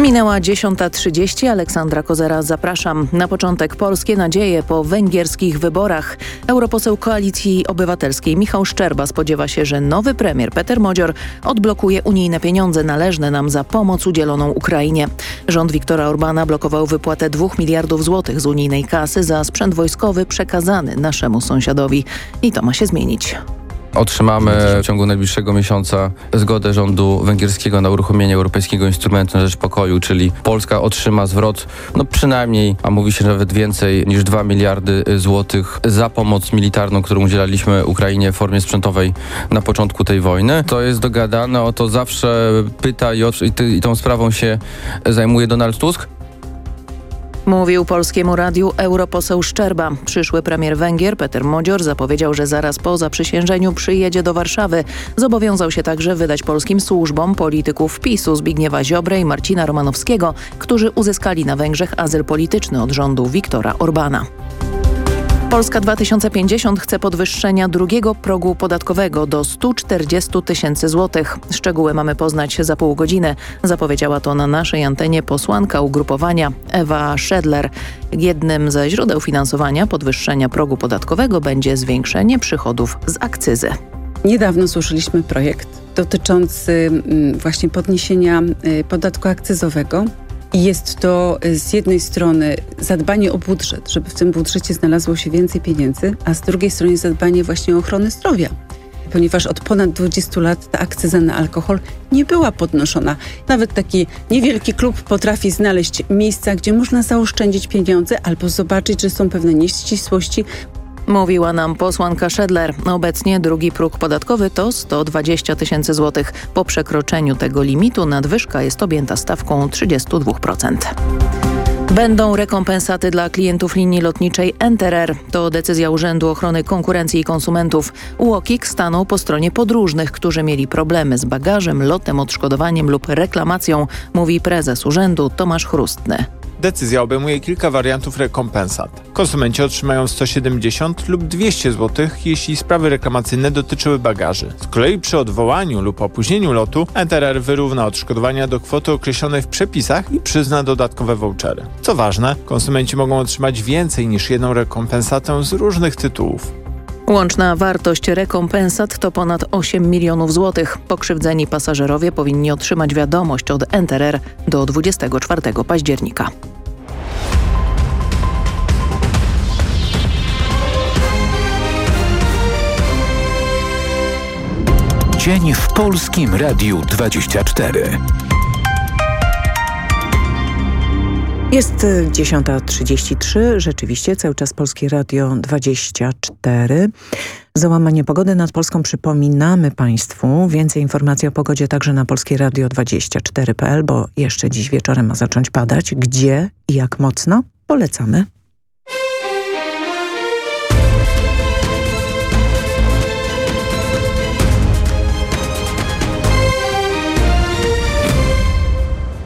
Minęła 10.30. Aleksandra Kozera, zapraszam. Na początek polskie nadzieje po węgierskich wyborach. Europoseł Koalicji Obywatelskiej Michał Szczerba spodziewa się, że nowy premier Peter Modzior odblokuje unijne pieniądze należne nam za pomoc udzieloną Ukrainie. Rząd Viktora Orbana blokował wypłatę 2 miliardów złotych z unijnej kasy za sprzęt wojskowy przekazany naszemu sąsiadowi. I to ma się zmienić. Otrzymamy w ciągu najbliższego miesiąca zgodę rządu węgierskiego na uruchomienie Europejskiego Instrumentu na Rzecz Pokoju, czyli Polska otrzyma zwrot no przynajmniej, a mówi się nawet więcej niż 2 miliardy złotych za pomoc militarną, którą udzielaliśmy Ukrainie w formie sprzętowej na początku tej wojny. To jest dogadane, o to zawsze pyta i, i, i tą sprawą się zajmuje Donald Tusk. Mówił Polskiemu Radiu europoseł Szczerba. Przyszły premier Węgier Peter Modzior zapowiedział, że zaraz po zaprzysiężeniu przyjedzie do Warszawy. Zobowiązał się także wydać polskim służbom polityków PiSu Zbigniewa Ziobre i Marcina Romanowskiego, którzy uzyskali na Węgrzech azyl polityczny od rządu Viktora Orbana. Polska 2050 chce podwyższenia drugiego progu podatkowego do 140 tysięcy złotych. Szczegóły mamy poznać za pół godziny. Zapowiedziała to na naszej antenie posłanka ugrupowania Ewa Szedler. Jednym ze źródeł finansowania podwyższenia progu podatkowego będzie zwiększenie przychodów z akcyzy. Niedawno słyszeliśmy projekt dotyczący mm, właśnie podniesienia y, podatku akcyzowego jest to y, z jednej strony zadbanie o budżet, żeby w tym budżecie znalazło się więcej pieniędzy, a z drugiej strony zadbanie właśnie o ochronę zdrowia. Ponieważ od ponad 20 lat ta akcyza na alkohol nie była podnoszona. Nawet taki niewielki klub potrafi znaleźć miejsca, gdzie można zaoszczędzić pieniądze albo zobaczyć, że są pewne nieścisłości, Mówiła nam posłanka Szedler. Obecnie drugi próg podatkowy to 120 tysięcy złotych. Po przekroczeniu tego limitu nadwyżka jest objęta stawką 32%. Będą rekompensaty dla klientów linii lotniczej Enterer. To decyzja Urzędu Ochrony Konkurencji i Konsumentów. UOKiK stanął po stronie podróżnych, którzy mieli problemy z bagażem, lotem, odszkodowaniem lub reklamacją, mówi prezes urzędu Tomasz Chrustny. Decyzja obejmuje kilka wariantów rekompensat. Konsumenci otrzymają 170 lub 200 zł, jeśli sprawy reklamacyjne dotyczyły bagaży. Z kolei przy odwołaniu lub opóźnieniu lotu NTRR wyrówna odszkodowania do kwoty określonej w przepisach i przyzna dodatkowe vouchery. Co ważne, konsumenci mogą otrzymać więcej niż jedną rekompensatę z różnych tytułów. Łączna wartość rekompensat to ponad 8 milionów złotych. Pokrzywdzeni pasażerowie powinni otrzymać wiadomość od NTRR do 24 października. Dzień w Polskim Radiu 24. Jest 10.33, rzeczywiście cały czas Polskie Radio 24. Załamanie pogody nad Polską przypominamy Państwu. Więcej informacji o pogodzie także na Polskie Radio 24.pl, bo jeszcze dziś wieczorem ma zacząć padać. Gdzie i jak mocno? Polecamy.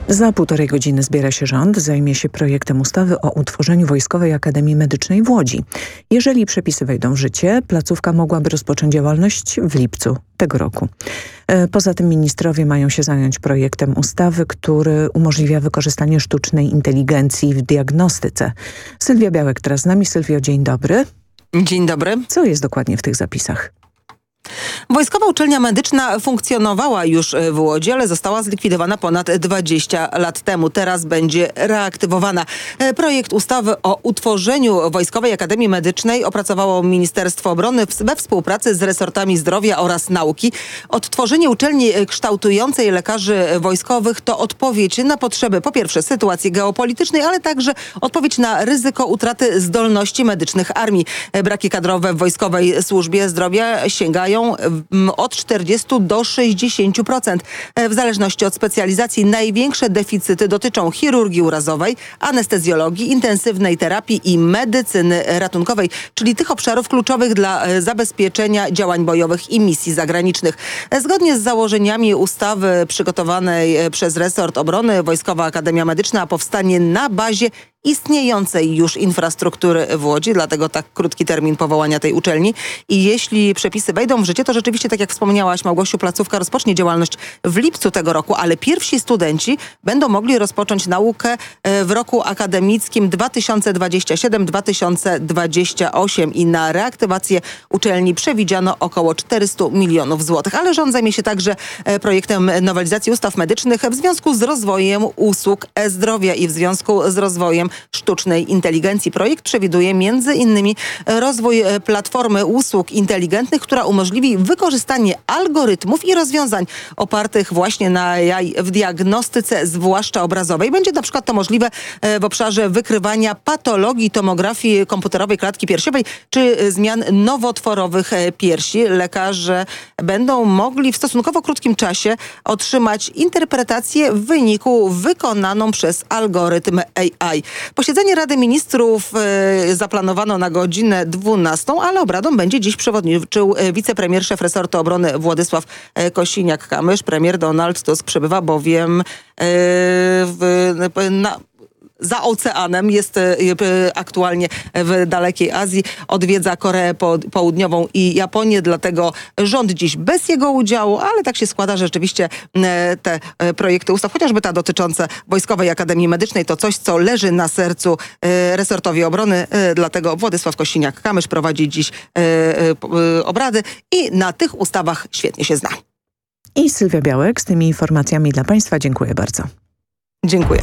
Za półtorej godziny zbiera się rząd, zajmie się projektem ustawy o utworzeniu Wojskowej Akademii Medycznej w Łodzi. Jeżeli przepisy wejdą w życie, placówka mogłaby rozpocząć działalność w lipcu tego roku. E, poza tym ministrowie mają się zająć projektem ustawy, który umożliwia wykorzystanie sztucznej inteligencji w diagnostyce. Sylwia Białek teraz z nami. Sylwio, dzień dobry. Dzień dobry. Co jest dokładnie w tych zapisach? Wojskowa Uczelnia Medyczna funkcjonowała już w Łodzi, ale została zlikwidowana ponad 20 lat temu. Teraz będzie reaktywowana. E, projekt ustawy o utworzeniu Wojskowej Akademii Medycznej opracowało Ministerstwo Obrony we współpracy z resortami zdrowia oraz nauki. Odtworzenie uczelni kształtującej lekarzy wojskowych to odpowiedź na potrzeby po pierwsze sytuacji geopolitycznej, ale także odpowiedź na ryzyko utraty zdolności medycznych armii. E, braki kadrowe w Wojskowej Służbie Zdrowia sięgają od 40 do 60%. W zależności od specjalizacji największe deficyty dotyczą chirurgii urazowej, anestezjologii, intensywnej terapii i medycyny ratunkowej, czyli tych obszarów kluczowych dla zabezpieczenia działań bojowych i misji zagranicznych. Zgodnie z założeniami ustawy przygotowanej przez resort obrony Wojskowa Akademia Medyczna powstanie na bazie istniejącej już infrastruktury w Łodzi, dlatego tak krótki termin powołania tej uczelni. I jeśli przepisy wejdą w życie, to rzeczywiście, tak jak wspomniałaś, Małgosiu, placówka rozpocznie działalność w lipcu tego roku, ale pierwsi studenci będą mogli rozpocząć naukę e, w roku akademickim 2027-2028 i na reaktywację uczelni przewidziano około 400 milionów złotych. Ale rząd zajmie się także e, projektem nowelizacji ustaw medycznych w związku z rozwojem usług e-zdrowia i w związku z rozwojem sztucznej inteligencji. Projekt przewiduje między innymi rozwój e, platformy usług inteligentnych, która umożliwi wykorzystanie algorytmów i rozwiązań opartych właśnie na jaj w diagnostyce, zwłaszcza obrazowej. Będzie na przykład to możliwe e, w obszarze wykrywania patologii tomografii komputerowej klatki piersiowej czy zmian nowotworowych e, piersi. Lekarze będą mogli w stosunkowo krótkim czasie otrzymać interpretację wyniku wykonaną przez algorytm AI. Posiedzenie Rady Ministrów e, zaplanowano na godzinę 12, ale obradom będzie dziś przewodniczył e, wicepremier szef resortu obrony Władysław e, Kosiniak-Kamysz. Premier Donald Tusk przebywa bowiem w, na, za oceanem, jest e, e, aktualnie w dalekiej Azji, odwiedza Koreę Południową i Japonię, dlatego rząd dziś bez jego udziału, ale tak się składa, że rzeczywiście e, te projekty ustaw, chociażby ta dotycząca Wojskowej Akademii Medycznej, to coś, co leży na sercu resortowi obrony, dlatego Władysław Kosiniak-Kamysz prowadzi dziś obrady i na tych ustawach świetnie się zna. I Sylwia Białek z tymi informacjami dla Państwa. Dziękuję bardzo. Dziękuję.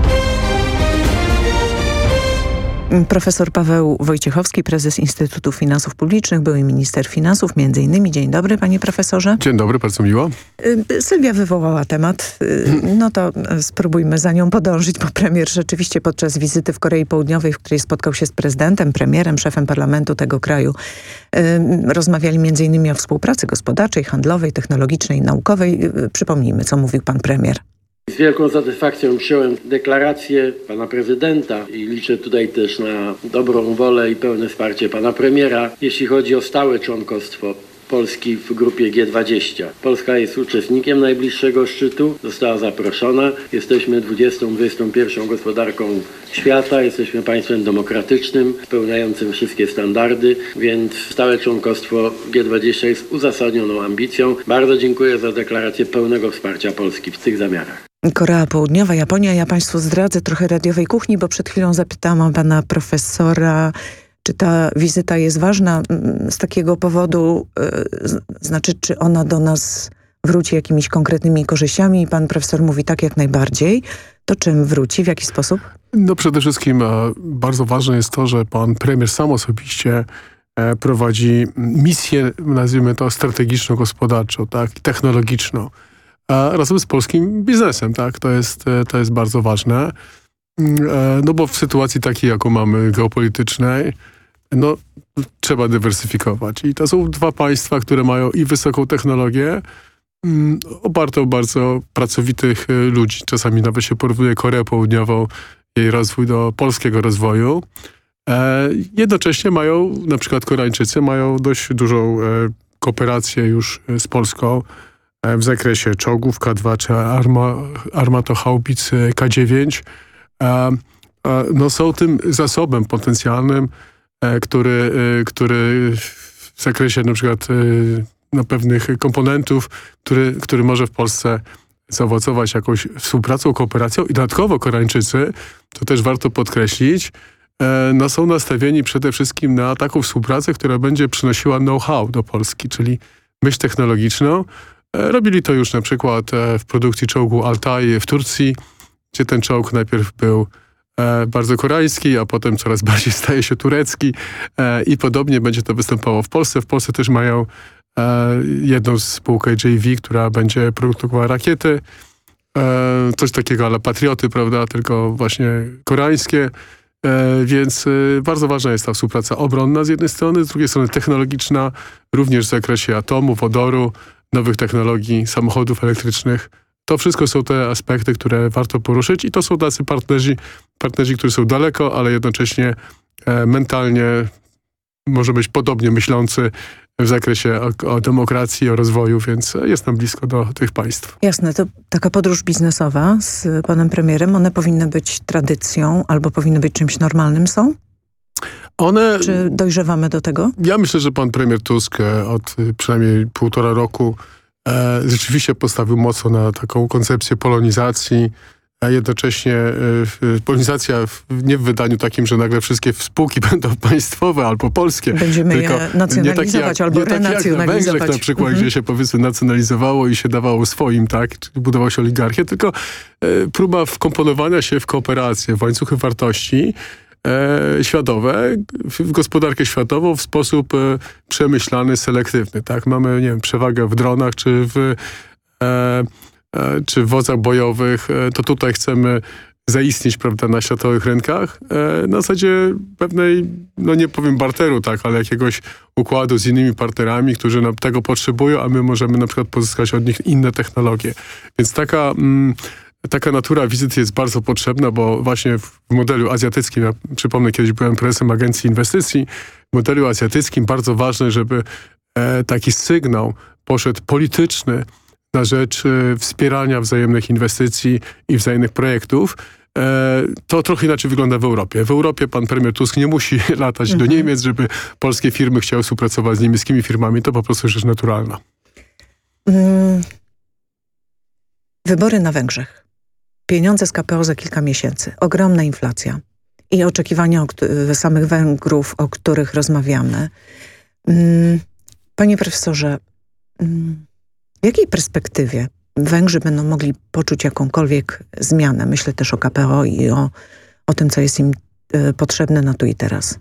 Profesor Paweł Wojciechowski, prezes Instytutu Finansów Publicznych, były minister finansów, między innymi. Dzień dobry, panie profesorze. Dzień dobry, bardzo miło. Y, Sylwia wywołała temat, y, no to spróbujmy za nią podążyć, bo premier rzeczywiście podczas wizyty w Korei Południowej, w której spotkał się z prezydentem, premierem, szefem parlamentu tego kraju, y, rozmawiali między innymi o współpracy gospodarczej, handlowej, technologicznej, naukowej. Przypomnijmy, co mówił pan premier. Z wielką satysfakcją przyjąłem deklarację pana prezydenta i liczę tutaj też na dobrą wolę i pełne wsparcie pana premiera, jeśli chodzi o stałe członkostwo Polski w grupie G20. Polska jest uczestnikiem najbliższego szczytu, została zaproszona. Jesteśmy 20-21 gospodarką świata, jesteśmy państwem demokratycznym, spełniającym wszystkie standardy, więc stałe członkostwo G20 jest uzasadnioną ambicją. Bardzo dziękuję za deklarację pełnego wsparcia Polski w tych zamiarach. Korea Południowa, Japonia. Ja Państwu zdradzę trochę radiowej kuchni, bo przed chwilą zapytałam pana profesora, czy ta wizyta jest ważna mm, z takiego powodu, yy, znaczy czy ona do nas wróci jakimiś konkretnymi korzyściami. Pan profesor mówi tak jak najbardziej. To czym wróci? W jaki sposób? No przede wszystkim e, bardzo ważne jest to, że pan premier sam osobiście e, prowadzi misję, nazwijmy to strategiczną, gospodarczą, tak, technologiczną razem z polskim biznesem, tak? To jest, e, to jest bardzo ważne. Mm, e, no bo w sytuacji takiej, jaką mamy geopolitycznej, no trzeba dywersyfikować. I to są dwa państwa, które mają i wysoką technologię, mm, oparte o bardzo pracowitych e, ludzi. Czasami nawet się porównuje Koreę Południową, jej rozwój do polskiego rozwoju. Jednocześnie mają, na przykład Koreańczycy, mają dość dużą kooperację już z Polską w zakresie czołgów K2 czy arma, armatochaubic K9 e, no są tym zasobem potencjalnym, e, który, który w zakresie na przykład no, pewnych komponentów, który, który może w Polsce zaowocować jakąś współpracą, kooperacją. I dodatkowo Koreańczycy, to też warto podkreślić, no są nastawieni przede wszystkim na taką współpracę, która będzie przynosiła know-how do Polski, czyli myśl technologiczną, E, robili to już na przykład e, w produkcji czołgu Altai w Turcji, gdzie ten czołg najpierw był e, bardzo koreański, a potem coraz bardziej staje się turecki i podobnie będzie to występowało w Polsce. W Polsce też mają jedną spółkę JV, która będzie produkowała rakiety, coś takiego ale patrioty, prawda, tylko właśnie koreańskie. E, więc e, bardzo ważna jest ta współpraca obronna z jednej strony, z drugiej strony technologiczna, również w zakresie atomu, wodoru, nowych technologii, samochodów elektrycznych. To wszystko są te aspekty, które warto poruszyć i to są tacy partnerzy, partnerzy którzy są daleko, ale jednocześnie e, mentalnie może być podobnie myślący w zakresie o, o, demokracji, o rozwoju, więc jestem blisko do tych państw. Jasne, to taka podróż biznesowa z panem premierem, one powinny być tradycją albo powinny być czymś normalnym, są? One, Czy dojrzewamy do tego? Ja myślę, że pan premier Tusk e, od e, przynajmniej półtora roku e, rzeczywiście postawił mocno na taką koncepcję polonizacji, a jednocześnie y, polonizacja w, nie w wydaniu takim, że nagle wszystkie spółki będą państwowe albo polskie. Będziemy tylko je nacjonalizować nie jak, albo nie renacjonalizować. Tak jak na Węgrzech na przykład, mhm. gdzie się powiedzmy nacjonalizowało i się dawało swoim, tak? Czyli budowało się oligarchię, tylko y, próba wkomponowania się w kooperację, w łańcuchy wartości, e, światowe, w gospodarkę światową w sposób e, przemyślany, selektywny. Tak? Mamy nie wiem, przewagę w dronach czy w e, E, czy w wozach bojowych, e, to tutaj chcemy zaistnieć prawda, na światowych rynkach e, na zasadzie pewnej, no nie powiem barteru, tak, ale jakiegoś układu z innymi partnerami, którzy nam tego potrzebują, a my możemy na przykład pozyskać od nich inne technologie. Więc taka... Mm, taka natura wizyty jest bardzo potrzebna, bo właśnie w modelu azjatyckim, ja przypomnę, kiedyś byłem prezesem Agencji Inwestycji, w modelu azjatyckim bardzo ważne, żeby e, taki sygnał poszedł polityczny, na rzecz e, wspierania wzajemnych inwestycji i wzajemnych projektów. E, to trochę inaczej wygląda w Europie. W Europie pan premier Tusk nie musi latać mhm. do Niemiec, żeby polskie firmy chciały współpracować z niemieckimi firmami. To po prostu rzecz naturalna. Mm. Wybory na Węgrzech. Pieniądze z KPO za kilka miesięcy. Ogromna inflacja. I oczekiwania samych Węgrów, o których rozmawiamy. Mm. Panie profesorze, mm. W jakiej perspektywie Węgrzy będą mogli poczuć jakąkolwiek zmianę? Myślę też o KPO i o, o tym, co jest im e, potrzebne na tu i teraz.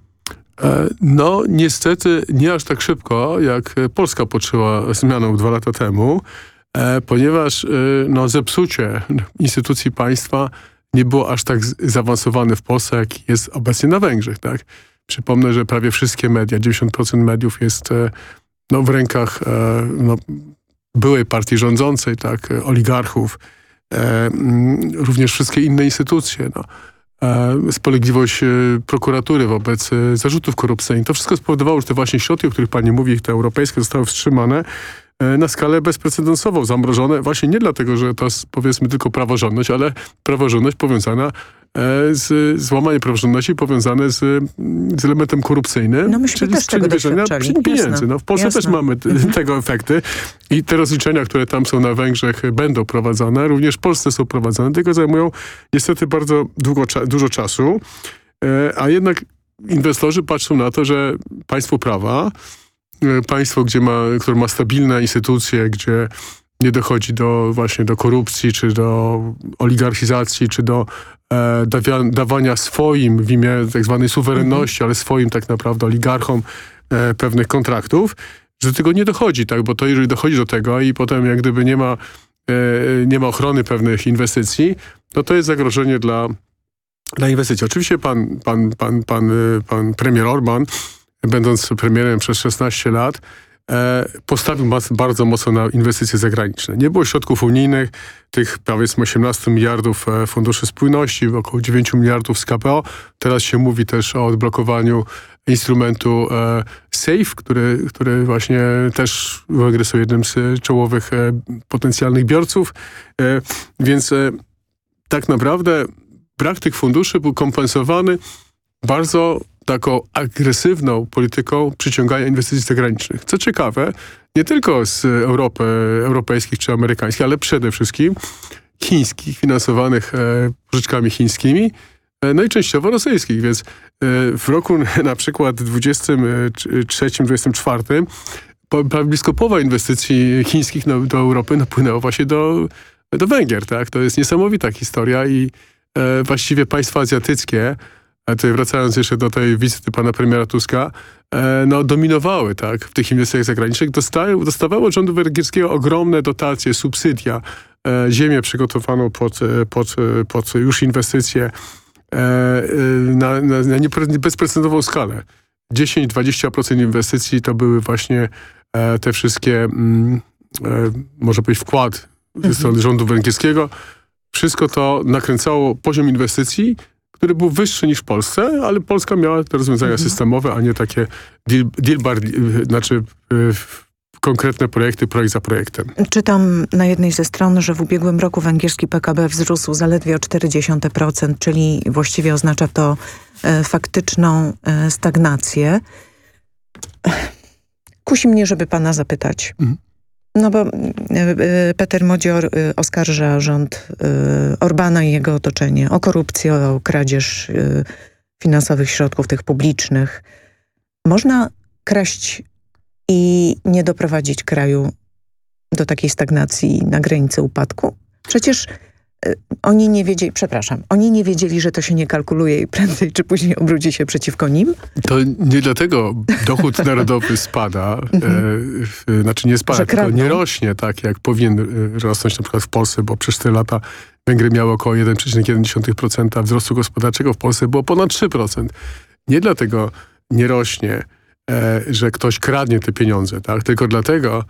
E, no niestety nie aż tak szybko, jak Polska poczuła zmianę dwa lata temu, ponieważ no, zepsucie instytucji państwa nie było aż tak zaawansowane w Polsce, jak jest obecnie na Węgrzech. Tak? Przypomnę, że prawie wszystkie media, 90% mediów jest no, w rękach no, byłej partii rządzącej, tak, oligarchów, e, również wszystkie inne instytucje, no. E, spolegliwość e, prokuratury wobec e, zarzutów korupcyjnych. To wszystko spowodowało, że te właśnie środki, o których pani mówi, te europejskie zostały wstrzymane e, na skalę bezprecedensową, zamrożone właśnie nie dlatego, że to jest powiedzmy tylko praworządność, ale praworządność powiązana E, z złamanie praworządności powiązane z, z elementem korupcyjnym, no czyli też tego pieniędzy. No, w Polsce Jasne. też mamy mhm. tego efekty i te rozliczenia, które tam są na Węgrzech będą prowadzone, również w Polsce są prowadzone, tylko zajmują niestety bardzo długo, dużo czasu, e, a jednak inwestorzy patrzą na to, że państwo prawa, e, państwo, gdzie ma, które ma stabilne instytucje, gdzie nie dochodzi do właśnie do korupcji, czy do oligarchizacji, czy do e, dawania swoim w imię tak zwanej suwerenności, ale swoim tak naprawdę oligarchom e, pewnych kontraktów, że do tego nie dochodzi, tak? Bo to jeżeli dochodzi do tego i potem jak gdyby nie ma, e, nie ma ochrony pewnych inwestycji, no to jest zagrożenie dla, dla inwestycji. Oczywiście pan, pan, pan, pan, e, pan premier Orban, będąc premierem przez 16 lat, E, postawił bardzo mocno na inwestycje zagraniczne. Nie było środków unijnych, tych prawie 18 miliardów e, funduszy spójności, około 9 miliardów z KPO. Teraz się mówi też o odblokowaniu instrumentu e, SAFE, który, który właśnie też są jednym z czołowych potencjalnych biorców. Więc tak naprawdę brak tych funduszy był kompensowany bardzo taką agresywną polityką przyciągania inwestycji zagranicznych. Co ciekawe, nie tylko z Europy, europejskich czy amerykańskich, ale przede wszystkim chińskich, finansowanych e, pożyczkami chińskimi, e, no i częściowo rosyjskich, więc e, w roku na przykład 23-24 blisko połowa inwestycji chińskich do Europy napłynęła właśnie do, do Węgier. Tak? To jest niesamowita historia i właściwie państwa azjatyckie tutaj wracając jeszcze do tej wizyty pana premiera Tuska, e, no, dominowały tak, w tych inwestycjach zagranicznych. Dostały, dostawały od rządu węgierskiego ogromne dotacje, subsydia, e, ziemię przygotowaną pod, e, pod, pod już inwestycje na, na, na bezprecedensową skalę. 10-20% inwestycji to były właśnie te wszystkie, mm, może powiedzieć, wkład ze mhm. strony rządu węgierskiego. Wszystko to nakręcało poziom inwestycji, który był wyższy niż w Polsce, ale Polska miała te rozwiązania mhm. systemowe, a nie takie deal, deal bar, znaczy konkretne projekty, projekt za projektem. Czytam na jednej ze stron, że w ubiegłym roku węgierski PKB wzrósł zaledwie o 0,4%, czyli właściwie oznacza to e, faktyczną e, stagnację. Kusi mnie, żeby pana zapytać. Mhm. No bo e, Peter Modzior e, oskarża rząd e, Orbana i jego otoczenie o korupcję, o kradzież finansowych środków tych publicznych. Można kraść i nie doprowadzić kraju do takiej stagnacji na granicy upadku? Przecież oni nie wiedzieli, przepraszam, oni nie wiedzieli, że to się nie kalkuluje i prędzej czy później obróci się przeciwko nim? To nie dlatego dochód narodowy spada, e, znaczy nie spada, tylko nie rośnie tak, jak powinien e, rosnąć na przykład w Polsce, bo przez te lata Węgry miały około 1,1% wzrostu gospodarczego, w Polsce było ponad 3%. Nie dlatego nie rośnie, E, że ktoś kradnie te pieniądze, tak? tylko dlatego,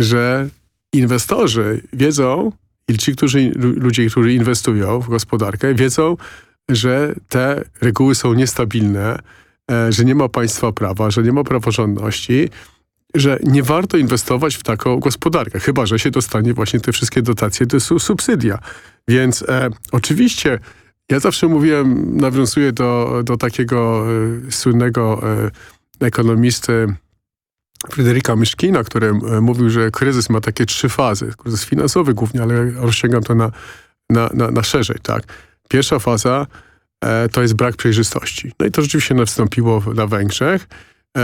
że inwestorzy wiedzą, i ci którzy, ludzie, którzy inwestują w gospodarkę, wiedzą, że te reguły są niestabilne, e, że nie ma państwa prawa, że nie ma praworządności, że nie warto inwestować w taką gospodarkę, chyba że się dostanie właśnie te wszystkie dotacje, to subsydia. Więc e, oczywiście ja zawsze mówiłem, nawiązuję do, do takiego e, słynnego e, ekonomisty Fryderyka Myszkina, który e, mówił, że kryzys ma takie trzy fazy. Kryzys finansowy głównie, ale rozciągam to na, na, na, na szerzej. Tak. Pierwsza faza e, to jest brak przejrzystości. No i to rzeczywiście nastąpiło na Węgrzech. E,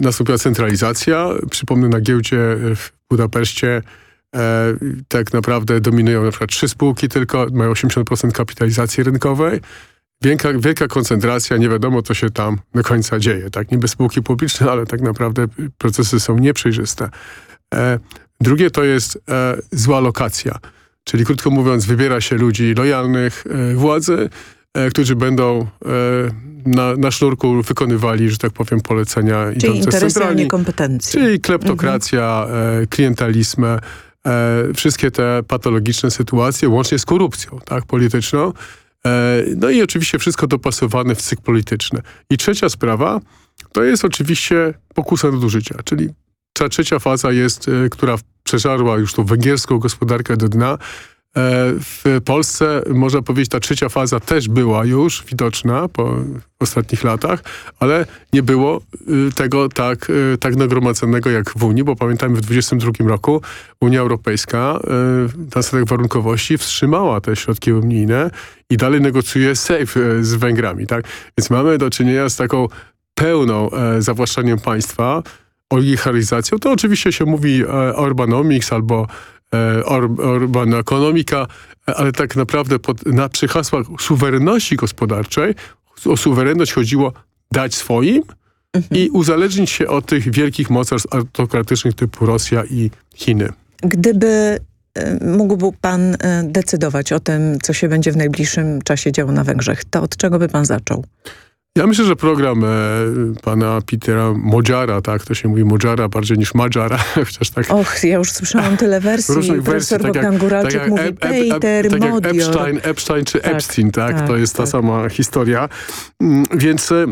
nastąpiła centralizacja. Przypomnę, na giełdzie w Budapeszcie e, tak naprawdę dominują na przykład trzy spółki tylko, mają 80% kapitalizacji rynkowej. Wielka, wielka koncentracja, nie wiadomo co się tam do końca dzieje. Tak? Niby spółki publiczne, ale tak naprawdę procesy są nieprzejrzyste. E, drugie to jest e, zła lokacja. Czyli krótko mówiąc wybiera się ludzi lojalnych e, władzy, e, którzy będą e, na, na sznurku wykonywali, że tak powiem, polecenia Czyli interesy, a nie kompetencje. Czyli kleptokracja, mhm. e, wszystkie te patologiczne sytuacje, łącznie z korupcją tak, polityczną, no i oczywiście wszystko dopasowane w cykl polityczny. I trzecia sprawa to jest oczywiście pokusa nadużycia, czyli ta trzecia faza jest, e, która przeżarła już tą węgierską gospodarkę do dna, E, w Polsce, można powiedzieć, ta trzecia faza też była już widoczna po ostatnich latach, ale nie było y, tego tak, y, tak nagromadzonego jak w Unii, bo pamiętamy w 2022 roku Unia Europejska y, na zasadach warunkowości wstrzymała te środki unijne i dalej negocjuje safe z Węgrami. Tak? Więc mamy do czynienia z taką pełną e, zawłaszczaniem państwa, oligarchizacją. To oczywiście się mówi e, Orbanomics albo E, Or Orbana ekonomika, ale tak naprawdę pod, na, przy hasłach suwerenności gospodarczej o suwerenność chodziło dać swoim mhm. i uzależnić się od tych wielkich mocarstw autokratycznych typu Rosja i Chiny. Gdyby e, mógłby pan e, decydować o tym, co się będzie w najbliższym czasie działo na Węgrzech, to od czego by pan zaczął? Ja myślę, że program e, pana Petera Modziara, tak, to się mówi Modziara bardziej niż Madżara, chociaż tak. Och, ja już słyszałam tyle wersji. Różnych wersji, tak jak, tak jak, mówi e, e, Peter, tak jak Epstein, Epstein czy tak, Epstein, tak, tak to jest ta tak. sama historia. Mm, więc e,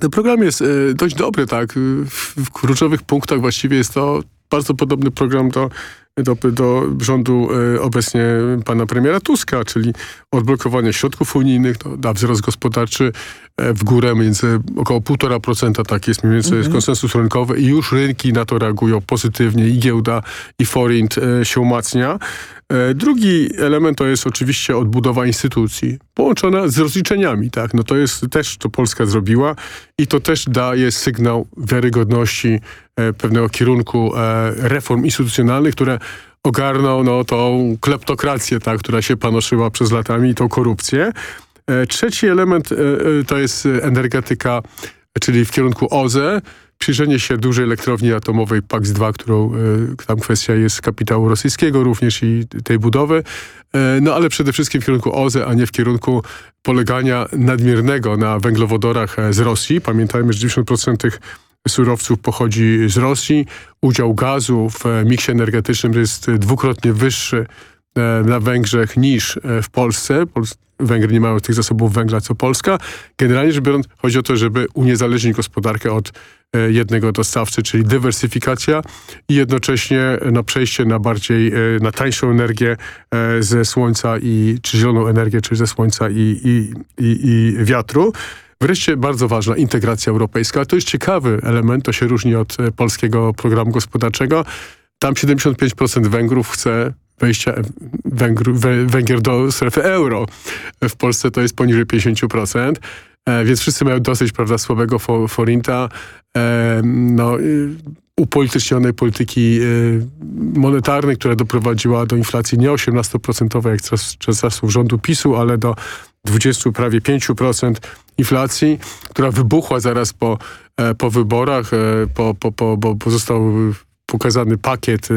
ten program jest e, dość dobry, tak, w, kluczowych punktach właściwie jest to bardzo podobny program do do, do rządu e, obecnie pana premiera Tuska, czyli odblokowanie środków unijnych, to da wzrost gospodarczy w górę między około 1,5%, tak jest mniej więcej mhm. konsensus rynkowy i już rynki na to reagują pozytywnie i giełda i forint e, się umacnia. Drugi element to jest oczywiście odbudowa instytucji, połączona z rozliczeniami. Tak? No to jest też, co Polska zrobiła i to też daje sygnał wiarygodności pewnego kierunku reform instytucjonalnych, które ogarnął no, tą kleptokrację, ta, która się panoszyła przez latami i tą korupcję. E, trzeci element e, e, to jest energetyka, czyli w kierunku OZE, przyjrzenie się dużej elektrowni atomowej PAX-2, którą tam kwestia jest kapitału rosyjskiego również i tej budowy, no ale przede wszystkim w kierunku OZE, a nie w kierunku polegania nadmiernego na węglowodorach z Rosji. Pamiętajmy, że 90% tych surowców pochodzi z Rosji. Udział gazu w miksie energetycznym jest dwukrotnie wyższy na Węgrzech niż w Polsce. Węgry nie mają tych zasobów węgla co Polska. Generalnie rzecz biorąc chodzi o to, żeby uniezależnić gospodarkę od jednego dostawcy, czyli dywersyfikacja i jednocześnie no, przejście na bardziej, na tańszą energię ze słońca i, czy zieloną energię, czy ze słońca i, i, i, i wiatru. Wreszcie bardzo ważna integracja europejska. To jest ciekawy element, to się różni od polskiego programu gospodarczego. Tam 75% Węgrów chce wejścia Węgier do strefy euro. W Polsce to jest poniżej 50%. E, więc wszyscy mają dosyć prawda, słabego forinta, e, no, upolitycznionej polityki e, monetarnej, która doprowadziła do inflacji nie 18% jak czasów rządu PiSu, ale do 20 prawie 5% inflacji, która wybuchła zaraz po, po wyborach, po, po, po, bo został pokazany pakiet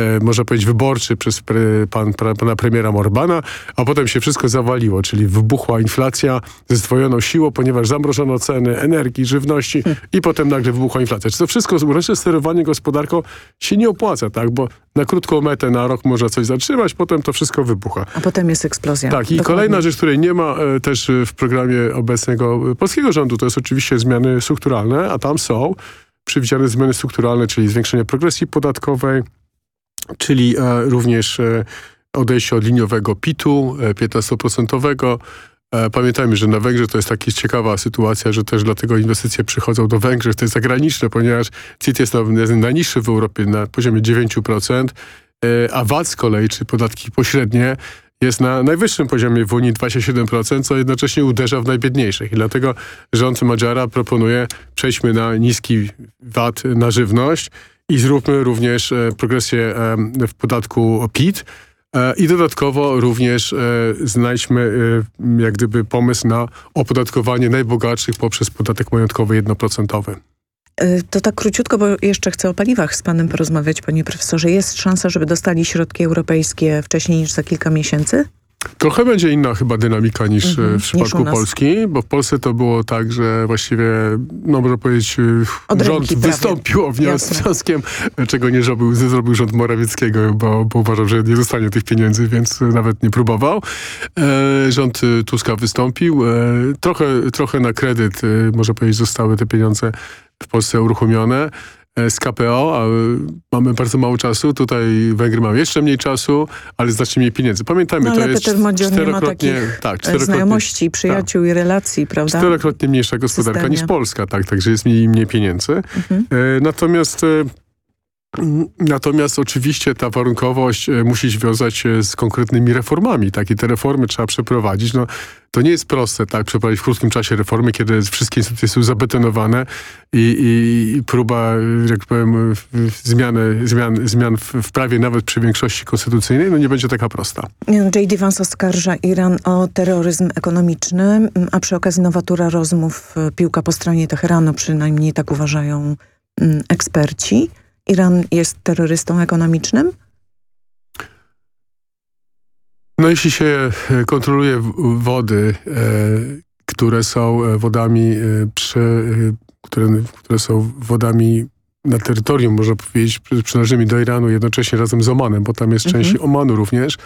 E, można powiedzieć, wyborczy przez pre, pan, pra, pana premiera Morbana, a potem się wszystko zawaliło, czyli wybuchła inflacja ze zdwojoną siłą, ponieważ zamrożono ceny energii, żywności i potem nagle wybuchła inflacja. Czy to wszystko, wreszcie sterowanie gospodarką się nie opłaca, tak? Bo na krótką metę, na rok można coś zatrzymać, potem to wszystko wybucha. A potem jest eksplozja. Tak, i Dokładnie. kolejna rzecz, której nie ma e, też w programie obecnego polskiego rządu, to jest oczywiście zmiany strukturalne, a tam są przewidziane zmiany strukturalne, czyli zwiększenie progresji podatkowej, czyli e, również e, odejście od liniowego PIT-u 15%. E, pamiętajmy, że na Węgrzech to jest taka ciekawa sytuacja, że też dlatego inwestycje przychodzą do Węgrzech, to jest zagraniczne, ponieważ CIT jest najniższy w Europie na poziomie 9%, a VAT z kolei, czy podatki pośrednie, jest na najwyższym poziomie w Unii 27%, co jednocześnie uderza w najbiedniejszych. I dlatego rząd Madżara proponuje przejdźmy na niski VAT na żywność, i zróbmy również e, progresję e, w podatku PIT. E, I dodatkowo również znajdźmy jak gdyby pomysł na opodatkowanie najbogatszych poprzez podatek majątkowy jednoprocentowy. To tak króciutko, bo jeszcze chcę o paliwach z panem porozmawiać, panie profesorze. Jest szansa, żeby dostali środki europejskie wcześniej niż za kilka miesięcy? Trochę będzie inna chyba dynamika niż mhm, w przypadku niż Polski, bo w Polsce to było tak, że właściwie, no można powiedzieć, Od rząd wystąpił o wnioskiem, czego nie zrobił, zrobił rząd Morawieckiego, bo, bo uważał, że nie dostanie tych pieniędzy, więc nawet nie próbował. E, rząd Tuska wystąpił. E, trochę, trochę na kredyt, e, można powiedzieć, zostały te pieniądze w Polsce uruchomione. E, z KPO, a mamy bardzo mało czasu. Tutaj Węgry mają jeszcze mniej czasu, ale znacznie mniej pieniędzy. Pamiętajmy, no, to jest czterokrotnie... ma takich tak, czterokrotnie, znajomości, przyjaciół tak, i relacji, prawda? Czterokrotnie mniejsza gospodarka Systemie. niż Polska, tak, także jest mniej, mniej pieniędzy. Mhm. E, natomiast... E, Natomiast oczywiście ta warunkowość e, musi się wiązać z konkretnymi reformami. Tak? I te reformy trzeba przeprowadzić. No, to nie jest proste, tak, przeprowadzić w krótkim czasie reformy, kiedy wszystkie instytucje są zabetonowane i, i, próba, jak powiem, zmiany, zmian, zmian w, w prawie, nawet przy większości konstytucyjnej, no nie będzie taka prosta. J.D. Vance oskarża Iran o terroryzm ekonomiczny, a przy okazji nowatura rozmów e, piłka po stronie Teheranu, przynajmniej tak uważają eksperci. Iran jest terrorystą ekonomicznym? No jeśli się e, kontroluje wody, e, które są e, wodami przy, które, które są wodami na terytorium, można powiedzieć, przynależnymi do Iranu, jednocześnie razem z Omanem, bo tam jest mhm. część Omanu również,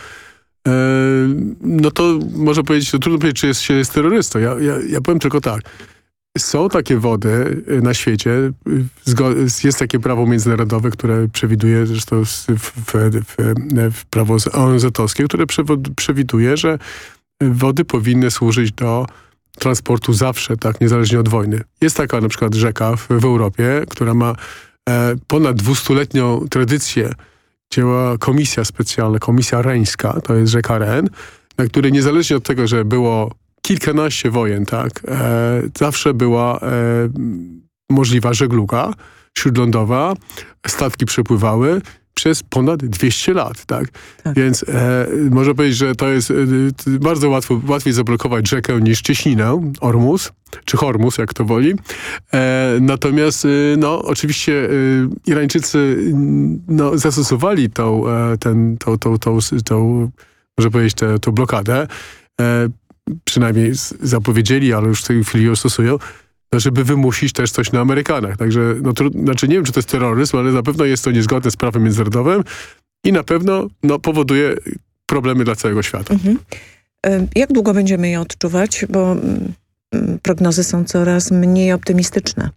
no to można powiedzieć, to trudno powiedzieć, czy jest, się jest terrorystą. Ja, ja, ja powiem tylko tak. Są takie wody y, na świecie. Jest takie prawo międzynarodowe, które przewiduje, zresztą w, w, w, w prawo ONZ-owskie, które przewiduje, że wody powinny służyć do transportu zawsze, tak, niezależnie od wojny. Jest taka na przykład rzeka w, w Europie, która ma e, ponad dwustuletnią tradycję. Działa komisja specjalna, komisja reńska, to jest rzeka Ren, na której niezależnie od tego, że było kilkanaście wojen, tak, e, zawsze była e, możliwa żegluga śródlądowa, statki przepływały. przez ponad 200 lat, tak? Więc e, można powiedzieć, że to jest e, bardzo łatwo, łatwiej zablokować rzekę niż cieśninę, Ormus, czy Hormus, jak to woli. E, natomiast, e, no, oczywiście e, Irańczycy no, zastosowali tą, e, ten, tą, tą, tą, tą, można powiedzieć, tę, tą blokadę. Przynajmniej zapowiedzieli, ale już w tej chwili ją stosują żeby wymusić też coś na Amerykanach. Także, no, znaczy nie wiem, czy to jest terroryzm, ale na pewno jest to niezgodne z prawem międzynarodowym i na pewno no, powoduje problemy dla całego świata. Mhm. Jak długo będziemy je odczuwać? Bo mm, prognozy są coraz mniej optymistyczne.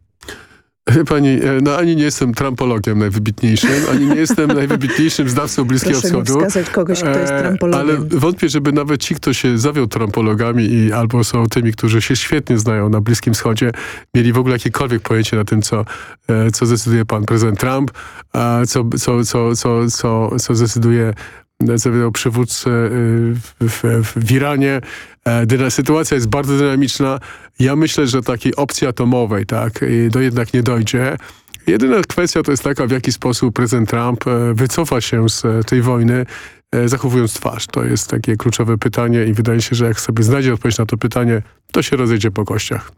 Pani, e, no ani nie jestem trampologiem najwybitniejszym, ani nie jestem najwybitniejszym znawcą Bliskiego Proszę Wschodu. Proszę wskazać kogoś, kto jest trampologiem. Ale wątpię, żeby nawet ci, kto się zawiał trampologami i albo są tymi, którzy się świetnie znają na Bliskim Wschodzie, mieli w ogóle jakiekolwiek pojęcie na tym, co, e, co zdecyduje pan prezydent Trump, a co, co, co, co, co, co zdecyduje zawiadał przywódcę w, w, w Iranie. Sytuacja jest bardzo dynamiczna. Ja myślę, że takiej opcji atomowej tak, do jednak nie dojdzie. Jedyna kwestia to jest taka, w jaki sposób prezydent Trump wycofa się z tej wojny, zachowując twarz. To jest takie kluczowe pytanie i wydaje się, że jak sobie znajdzie odpowiedź na to pytanie, to się rozejdzie po kościach.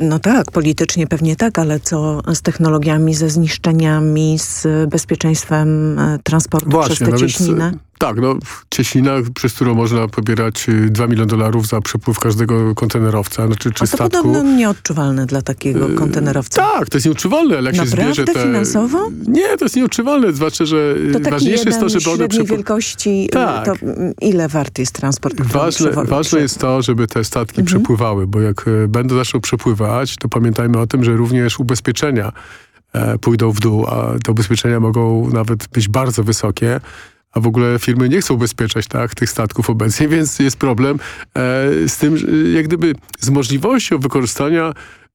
No tak, politycznie pewnie tak, ale co z technologiami, ze zniszczeniami, z bezpieczeństwem transportu Właśnie, przez tę no cieśninę? Więc, tak, no cieśnina, przez którą można pobierać 2 miliony dolarów za przepływ każdego kontenerowca, znaczy, czy A to statku. podobno nieodczuwalne dla takiego kontenerowca. Tak, to jest nieodczuwalne, ale jak Naprawdę? się zbierze te... finansowo? Nie, to jest nieodczuwalne, zwłaszcza, że To taki ważniejsze jest to, żeby one... średniej Przepł... wielkości, Tak. to ile wart jest transport? Ważne, ważne jest to, żeby te statki Mhm. przepływały, bo jak będą zaczną przepływać, to pamiętajmy o tym, że również ubezpieczenia e, pójdą w dół, a te ubezpieczenia mogą nawet być bardzo wysokie, a w ogóle firmy nie chcą ubezpieczać tak, tych statków obecnie, więc jest problem e, z tym, jak gdyby z możliwością wykorzystania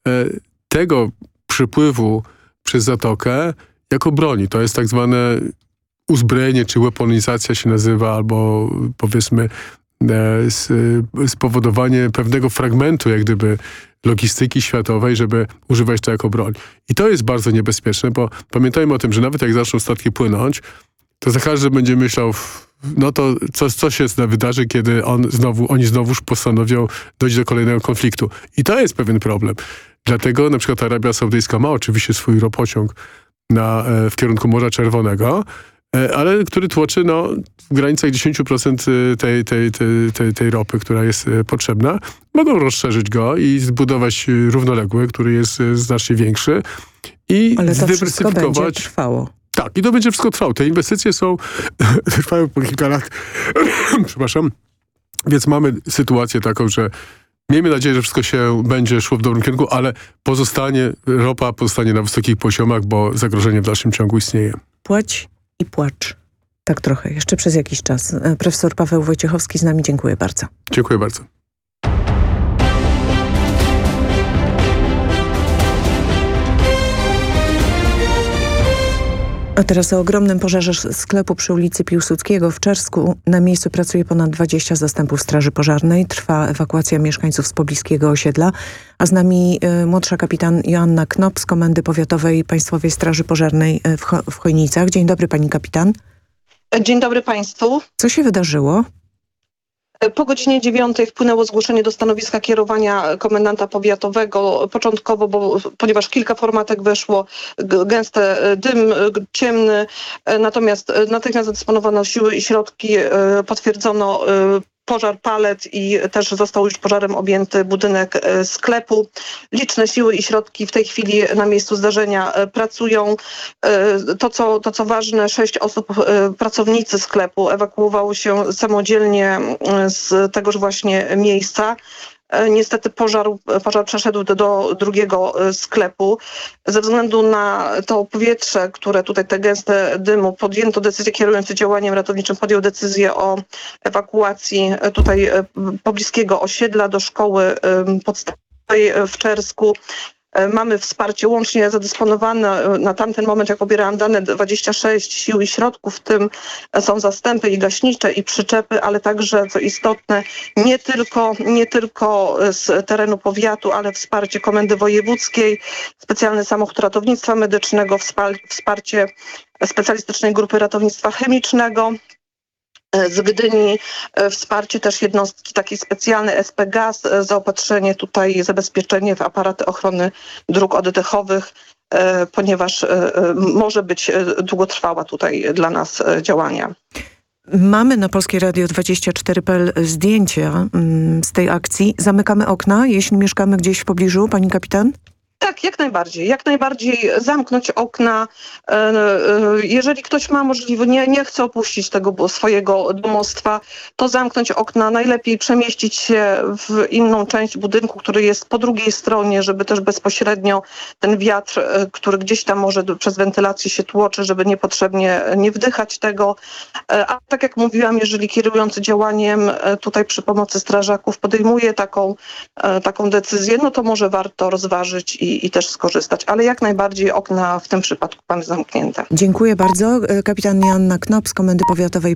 e, tego przypływu przez zatokę jako broni. To jest tak zwane uzbrojenie, czy weaponizacja się nazywa, albo powiedzmy e, spowodowanie pewnego fragmentu jak gdyby logistyki światowej, żeby używać to jako broń. I to jest bardzo niebezpieczne, bo pamiętajmy o tym, że nawet jak zaczną statki płynąć, to za każdy będzie myślał, no to co, co się wydarzy, kiedy on znowu, oni znowuż postanowią dojść do kolejnego konfliktu. I to jest pewien problem. Dlatego na przykład Arabia Saudyjska ma oczywiście swój ropociąg na, e, w kierunku Morza Czerwonego, e, ale który tłoczy no, w granicach 10% tej, tej, tej, tej, tej ropy, która jest e, potrzebna. Mogą rozszerzyć go i zbudować równoległy, który jest znacznie większy i Ale to wszystko będzie zdywersyfikować. trwało. Tak, i to będzie wszystko trwało. Te inwestycje są, trwają po kilka lat. Przepraszam. Więc mamy sytuację taką, że miejmy nadzieję, że wszystko się będzie szło w dobrym kierunku, ale pozostanie, ropa pozostanie na wysokich poziomach, bo zagrożenie w dalszym ciągu istnieje. Płać i płacz. Tak trochę, jeszcze przez jakiś czas. E, Profesor Paweł Wojciechowski z nami, dziękuję bardzo. Dziękuję bardzo. A teraz o ogromnym pożarze sklepu przy ulicy Piłsudskiego w Czersku. Na miejscu pracuje ponad 20 zastępów Straży Pożarnej. Trwa ewakuacja mieszkańców z pobliskiego osiedla. A z nami y, młodsza kapitan Joanna Knop z Komendy Powiatowej Państwowej Straży Pożarnej w, Cho w Chojnicach. Dzień dobry pani kapitan. Dzień dobry Państwu. Co się wydarzyło? Po godzinie dziewiątej wpłynęło zgłoszenie do stanowiska kierowania komendanta powiatowego. Początkowo, bo, ponieważ kilka formatek weszło, gęsty dym, ciemny, natomiast natychmiast zadysponowano siły i środki, potwierdzono pożar palet i też został już pożarem objęty budynek sklepu. Liczne siły i środki w tej chwili na miejscu zdarzenia pracują. To co, to, co ważne, sześć osób, pracownicy sklepu ewakuowało się samodzielnie z tegoż właśnie miejsca. Niestety pożar, pożar przeszedł do, drugiego sklepu. Ze względu na to powietrze, które tutaj te gęste dymu, podjęto decyzję, kierujący działaniem ratowniczym podjął decyzję o ewakuacji tutaj pobliskiego osiedla do szkoły podstawowej w Czersku. E, Mamy wsparcie łącznie zadysponowane e, na tamten moment, jak pobierałam dane, 26 sił i środków, w tym są zastępy i gaśnicze i przyczepy, ale także, co istotne, nie tylko, nie tylko z terenu powiatu, ale wsparcie Komendy Wojewódzkiej, specjalny samochód ratownictwa medycznego, wsparcie specjalistycznej grupy ratownictwa chemicznego, z Gdyni e, wsparcie też jednostki takiej specjalnej SP Gaz, e, zaopatrzenie tutaj, zabezpieczenie w aparaty ochrony dróg oddechowych, e, ponieważ może być długotrwała tutaj dla nas działania. Mamy na Polskie Radio 24.pl zdjęcia mm, z tej akcji. Zamykamy okna, jeśli mieszkamy gdzieś w pobliżu, pani kapitan? Tak, jak najbardziej. Jak najbardziej zamknąć okna. E, e, Jeżeli ktoś ma możliwość, nie, nie chce opuścić tego swojego domostwa, to zamknąć okna. Najlepiej przemieścić się w inną część budynku, który jest po drugiej stronie, żeby też bezpośrednio ten wiatr, e, który gdzieś tam może przez wentylację się tłoczy, żeby niepotrzebnie nie wdychać tego. A tak jak mówiłam, jeżeli kierujący działaniem tutaj przy pomocy strażaków podejmuje taką, taką decyzję, no to może warto rozważyć i, i też skorzystać. Ale jak najbardziej okna w tym przypadku mamy zamknięte. Dziękuję bardzo. E, Kapitan Joanna Knop z Komendy Powiatowej